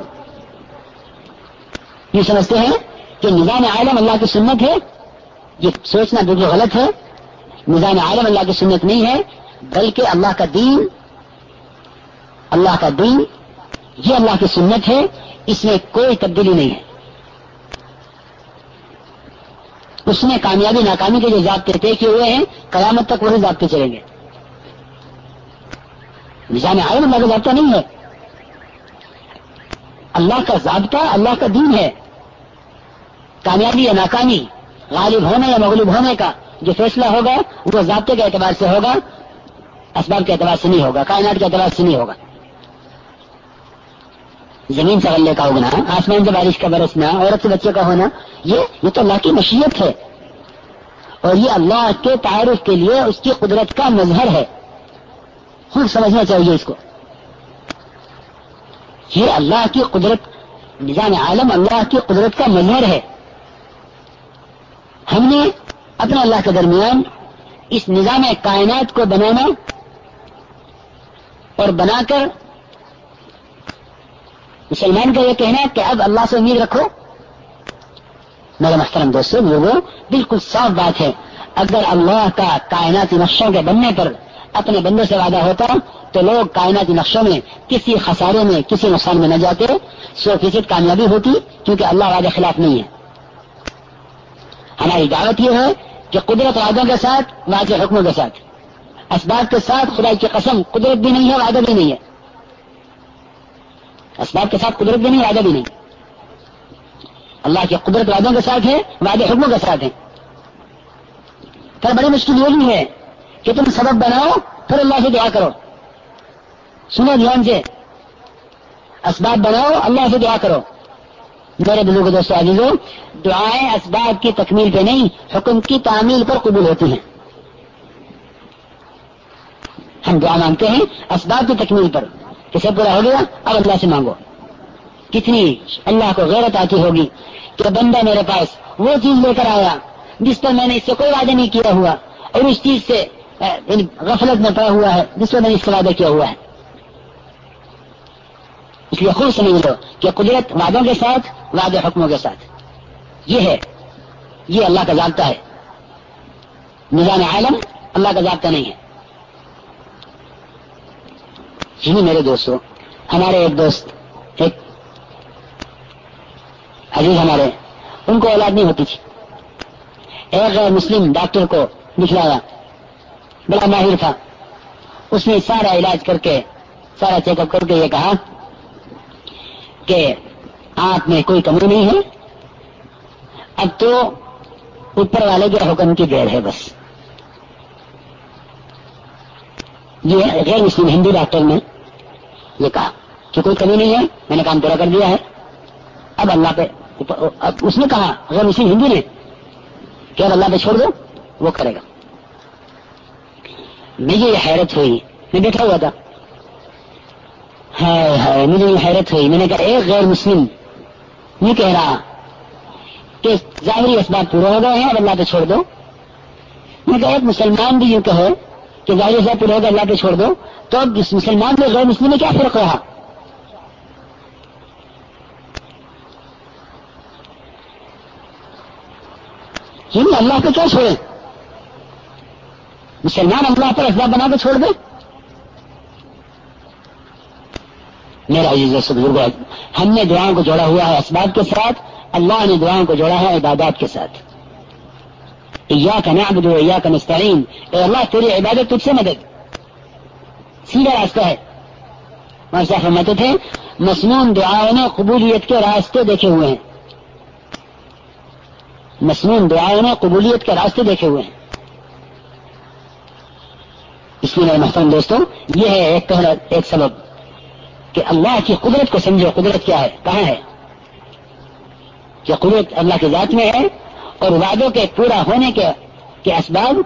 یہ سمجھتے ہیں کہ نظام عالم اللہ کی سنت ہے۔ یہ سوچنا بالکل غلط ہے۔ نظام عالم اللہ کی سنت نہیں ہے، بلکہ اللہ کا دین، اللہ کا دین، یہ اللہ کی سنت ہے۔ اس میں کوئی تبدیلی نہیں ہے۔ اس میں کامیابی، ناکامی کے جو ضابطے طے کیے ہوئے ہیں، قیامت تک وہی ضابطے چلیں گے۔ نظام عالم اللہ کا ضابطہ نہیں ہے۔ اللہ کا ضابطہ اللہ کا دین ہے۔ کامیابی یا ناکامی، غالب ہونے یا مغلوب ہونے کا جو فیصلہ ہوگا، وہ ضابطے کے اعتبار سے ہوگا، اسباب کے اعتبار سے نہیں ہوگا، کائنات کے اعتبار سے نہیں ہوگا۔ زمین سے غلے کا اگنا آسمان سے بارش کا برسنا عورت سے بچے کا ہونا، یہ یہ تو اللہ کی مشیت ہے۔ اور یہ اللہ کے تعارف کے لیے اس کی قدرت کا مظہر ہے۔ خود سمجھنا چاہیے اس کو۔ یہ اللہ کی قدرت، نظام عالم اللہ کی قدرت کا مظہر ہے۔ ہم نے اپنے اللہ کے درمیان اس نظام کائنات کو بنانا اور بنا کر مسلمان کا یہ کہنا ہے کہ اب اللہ سے امید رکھو۔ میرے محترم دوستوں لوگوں بالکل صاف بات ہے۔ اگر اللہ کا کائناتی نقشوں کے بننے پر اپنے بندے سے وعدہ ہوتا تو لوگ کائناتی نقشوں میں کسی خسارے میں، کسی نقصان میں نہ جاتے۔ سو فیصد کامیابی ہوتی کیونکہ اللہ وعدے خلاف نہیں ہے۔ ہماری دعوت یہ ہے کہ قدرت وعدوں کے ساتھ واضح حکموں کے ساتھ۔ اسباب کے ساتھ خدا کی قسم، قدرت بھی نہیں ہے، وعدہ بھی نہیں ہے۔ اسباب کے ساتھ قدرت بھی نہیں، وعدہ بھی نہیں۔ اللہ کی قدرت وعدوں کے ساتھ ہے وعدے حکموں کے ساتھ ہے پھر بڑی مشکل یہ بھی ہے کہ تم سبب بناؤ، پھر اللہ سے دعا کرو۔ سنو دھیان سے اسباب بناؤ، اللہ سے دعا کرو۔ میرے دلوں کے دوستوں عزیزوں دعائیں اسباب کی تکمیل پہ نہیں، حکم کی تعمیل پر قبول ہوتی ہیں۔ ہم دعا مانگتے ہیں اسباب کی تکمیل پر۔ کسے پورا ہو گیا، اب اللہ سے مانگو۔ کتنی اللہ کو غیرت آتی ہوگی کہ بندہ میرے پاس وہ چیز لے کر آیا جس پر میں نے اس سے کوئی وعدہ نہیں کیا ہوا اور اس چیز سے یعنی غفلت میں پڑا ہوا ہے، جس پر میں نے اس سے وعدہ کیا ہوا ہے۔ اس لیے خود سمجھ لو کہ قدرت وعدوں کے ساتھ، وعدے حکموں کے ساتھ۔ یہ ہے، یہ اللہ کا ضابطہ ہے۔ نظام عالم اللہ کا ضابطہ نہیں ہے۔ جی میرے دوستوں ہمارے ایک دوست، ایک عزیز ہمارے، ان کو اولاد نہیں ہوتی تھی۔ ایک مسلم ڈاکٹر کو دکھلایا، بڑا ماہر تھا۔ اس نے سارا علاج کر کے، سارا چیک اپ کر کے یہ کہا کہ آپ میں کوئی کمی نہیں ہے، اب تو اوپر والے کے حکم کی دیر ہے بس۔ یہ غیر مسلم ہندو ڈاکٹر نے یہ کہا کہ کوئی کمی نہیں ہے، میں نے کام پورا کر دیا ہے۔ اب اللہ پہ اب اس نے کہا، غیر مسلم ہندو نے، کہ اب اللہ پہ چھوڑ دو، وہ کرے گا۔ مجھے یہ حیرت ہوئی۔ میں بیٹھا ہوا تھا۔ مجھے یہ حیرت ہوئی۔ میں نے کہا ایک غیر مسلم، یہ کہہ رہا کہ ظاہری اسباب پورے ہو گئے ہیں، اب اللہ پہ چھوڑ دو۔ میں کہا ایک مسلمان بھی یوں کہو۔ کہ ظاہری اسباب پورے اللہ پہ چھوڑ دو۔ تو اب اس مسلمان میں غیر مسلم میں کیا فرق رہا؟ یعنی اللہ کو کیا چھوڑے؟ مسلمان اللہ پر اسباب بنا کے چھوڑ دے۔ میرا یہ بزرگ ہم نے دعاؤں کو جوڑا ہوا ہے اسباب کے ساتھ، اللہ نے دعاؤں کو جوڑا ہے عبادات کے ساتھ۔ یا کا نعبد و یا کا نستعین اے اللہ تیری عبادت تجھ سے مدد سیدھا راستہ ہے صاحب فرماتے تھے مصنون دعاؤں نے قبولیت کے راستے دیکھے ہوئے ہیں مصنون دعاؤں نے قبولیت کے راستے دیکھے ہوئے ہیں اس لیے میرے محترم دوستوں یہ ہے ایک ایک سبب کہ اللہ کی قدرت کو سمجھو، قدرت کیا ہے؟ کہاں ہے؟ کہ قدرت اللہ کی ذات میں ہے اور وعدوں کے پورا ہونے کے کے اسباب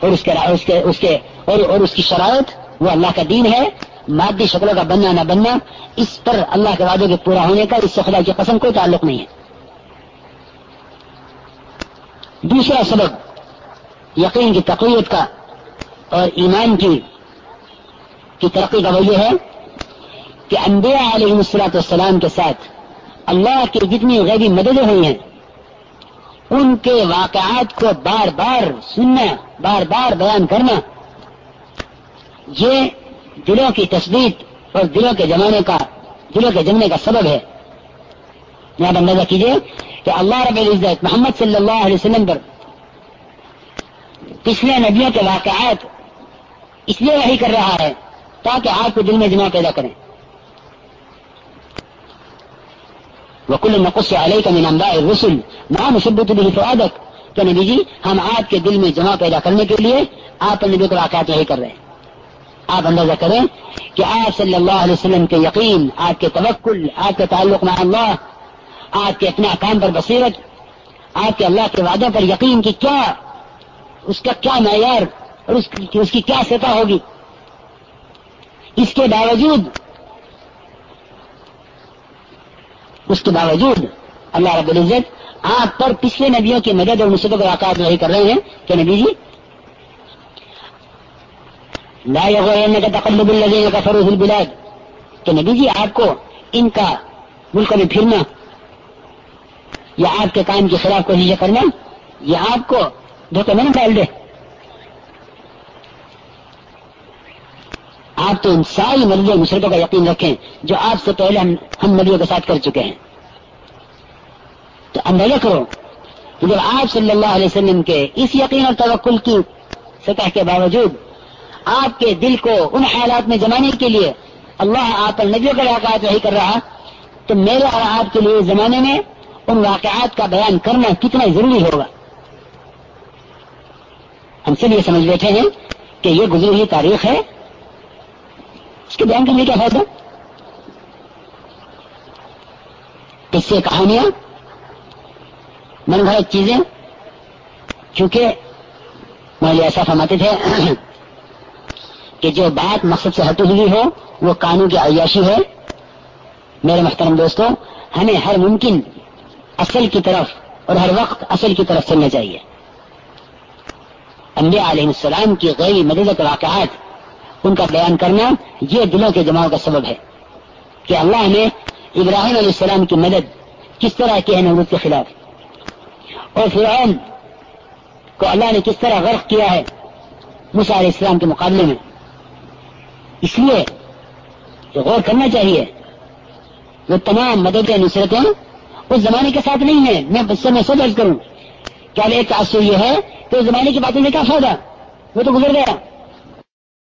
اور اس کے اس کے اس کے اور, اور اس کی شرائط وہ اللہ کا دین ہے مادی شکلوں کا بننا نہ بننا اس پر اللہ کے وعدوں کے پورا ہونے کا اس سے خدا کی قسم کوئی تعلق نہیں ہے۔ دوسرا سبب یقین کی تقویت کا اور ایمان کی کی ترقی کا وجہ ہے کہ انبیاء علیہ السلاط والسلام کے ساتھ اللہ کی جتنی غیبی مددیں ہوئی ہیں ان کے واقعات کو بار بار سننا، بار بار بیان کرنا، یہ دلوں کی تصدیق اور دلوں کے جمانے کا، دلوں کے جمنے کا سبب ہے۔ یہاں اندازہ کیجیے کہ اللہ رب العزت محمد صلی اللہ علیہ وسلم پر پچھلے نبیوں کے واقعات اس لیے وہی کر رہا ہے تاکہ آپ کو دل میں جمع پیدا کریں۔ وکل نقص علیہ کا مینمبا رسول نام شبت بھی کہ نبی جی ہم آپ کے دل میں جمع پیدا کرنے کے لیے آپ نبی کو واقعات وہی کر رہے۔ ہیں آپ اندازہ کریں کہ آپ صلی اللہ علیہ وسلم کے یقین، آپ کے توکل، آپ کے تعلق مع اللہ، آپ کے اپنے کام پر بصیرت، آپ کے اللہ کے وعدوں پر یقین کی کیا، اس کا کیا معیار اور اس کی اس کی کیا سطح ہوگی۔ اس کے باوجود اس کے باوجود اللہ رب العزت آپ پر پچھلے نبیوں کی مدد اور مصیبت واقعات وہی کر رہے ہیں۔ کہ نبی جی؟ لا کا تقلب الذين کا فروح البلاد۔ کہ نبی جی آپ کو ان کا ملک میں پھرنا یا آپ کے کام کے خلاف کوشش کرنا، یا آپ کو دھوکے میں نہ ڈال دے۔ آپ تو ان ساری مریضوں مشرقوں کا یقین رکھیں جو آپ سے پہلے ہم ہم نبیوں کے ساتھ کر چکے ہیں۔ تو اندازہ کرو جب آپ صلی اللہ علیہ وسلم کے اس یقین اور توکل کی سطح کے باوجود آپ کے دل کو ان حالات میں جمانے کے لیے اللہ آپ نبیوں کا واقعات وہی کر رہا، تو میرے اور آپ کے لیے زمانے میں ان واقعات کا بیان کرنا کتنا ضروری ہوگا۔ ہم سب یہ سمجھ بیٹھے ہیں کہ یہ گزری ہوئی تاریخ ہے۔ اس کے بیان کرنے کیا فائدہ اس سے کہانیاں من گھڑت چیزیں، چونکہ مجھے ایسا فرماتے تھے کہ جو بات مقصد سے ہٹی ہوئی ہو، وہ قانون کی عیاشی ہے۔ میرے محترم دوستوں ہمیں ہر ممکن اصل کی طرف اور ہر وقت اصل کی طرف چلنا چاہیے۔ انبیاء علیہ السلام کی غیر مدد واقعات ان کا بیان کرنا یہ دلوں کے جماؤ کا سبب ہے کہ اللہ نے ابراہیم علیہ السلام کی مدد کس طرح کی ہے نمرود کے خلاف؟ اور فرعون کو اللہ نے کس طرح غرق کیا ہے مسا علیہ السلام کے مقابلے میں؟ اس لیے غور کرنا چاہیے، وہ تمام مدد نصرتیں اس زمانے کے ساتھ نہیں ہے میں بس سے میں سب عرض کروں کیا ایک تاثر یہ ہے کہ اس زمانے کی باتوں میں کیا فائدہ؟ وہ تو گزر گیا۔